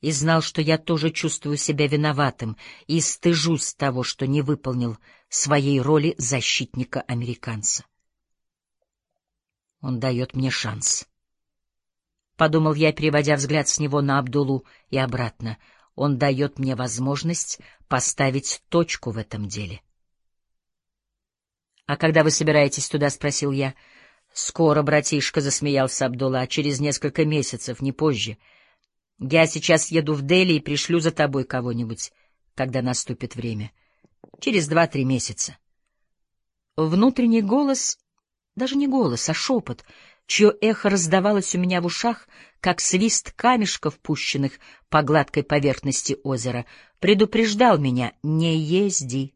и знал, что я тоже чувствую себя виноватым и стыжусь того, что не выполнил своей роли защитника-американца. Он дает мне шанс. Подумал я, переводя взгляд с него на Абдулу и обратно. Он дает мне возможность поставить точку в этом деле. — А когда вы собираетесь туда? — спросил я. — Скоро, братишка, — засмеялся Абдулла, — через несколько месяцев, не позже. Я сейчас еду в Дели и пришлю за тобой кого-нибудь, когда наступит время. Через два-три месяца. Внутренний голос, даже не голос, а шепот, чье эхо раздавалось у меня в ушах, как свист камешков, пущенных по гладкой поверхности озера, предупреждал меня «Не езди».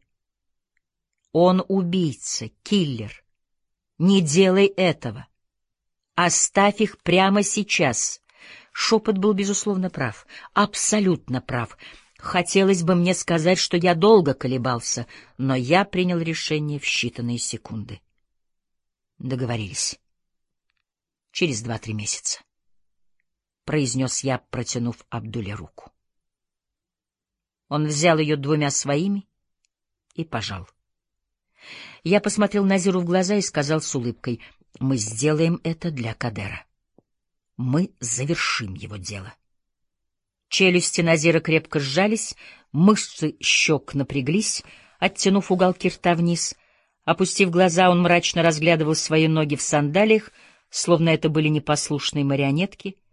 Он убийца, киллер. Не делай этого. Оставь их прямо сейчас. Шепот был, безусловно, прав, абсолютно прав. Хотелось бы мне сказать, что я долго колебался, но я принял решение в считанные секунды. Договорились. Через два-три месяца. Произнес я, протянув Абдуле руку. Он взял ее двумя своими и пожал. Я посмотрел Назиру в глаза и сказал с улыбкой, «Мы сделаем это для Кадера. Мы завершим его дело». Челюсти Назира крепко сжались, мышцы щек напряглись, оттянув уголки рта вниз. Опустив глаза, он мрачно разглядывал свои ноги в сандалиях, словно это были непослушные марионетки —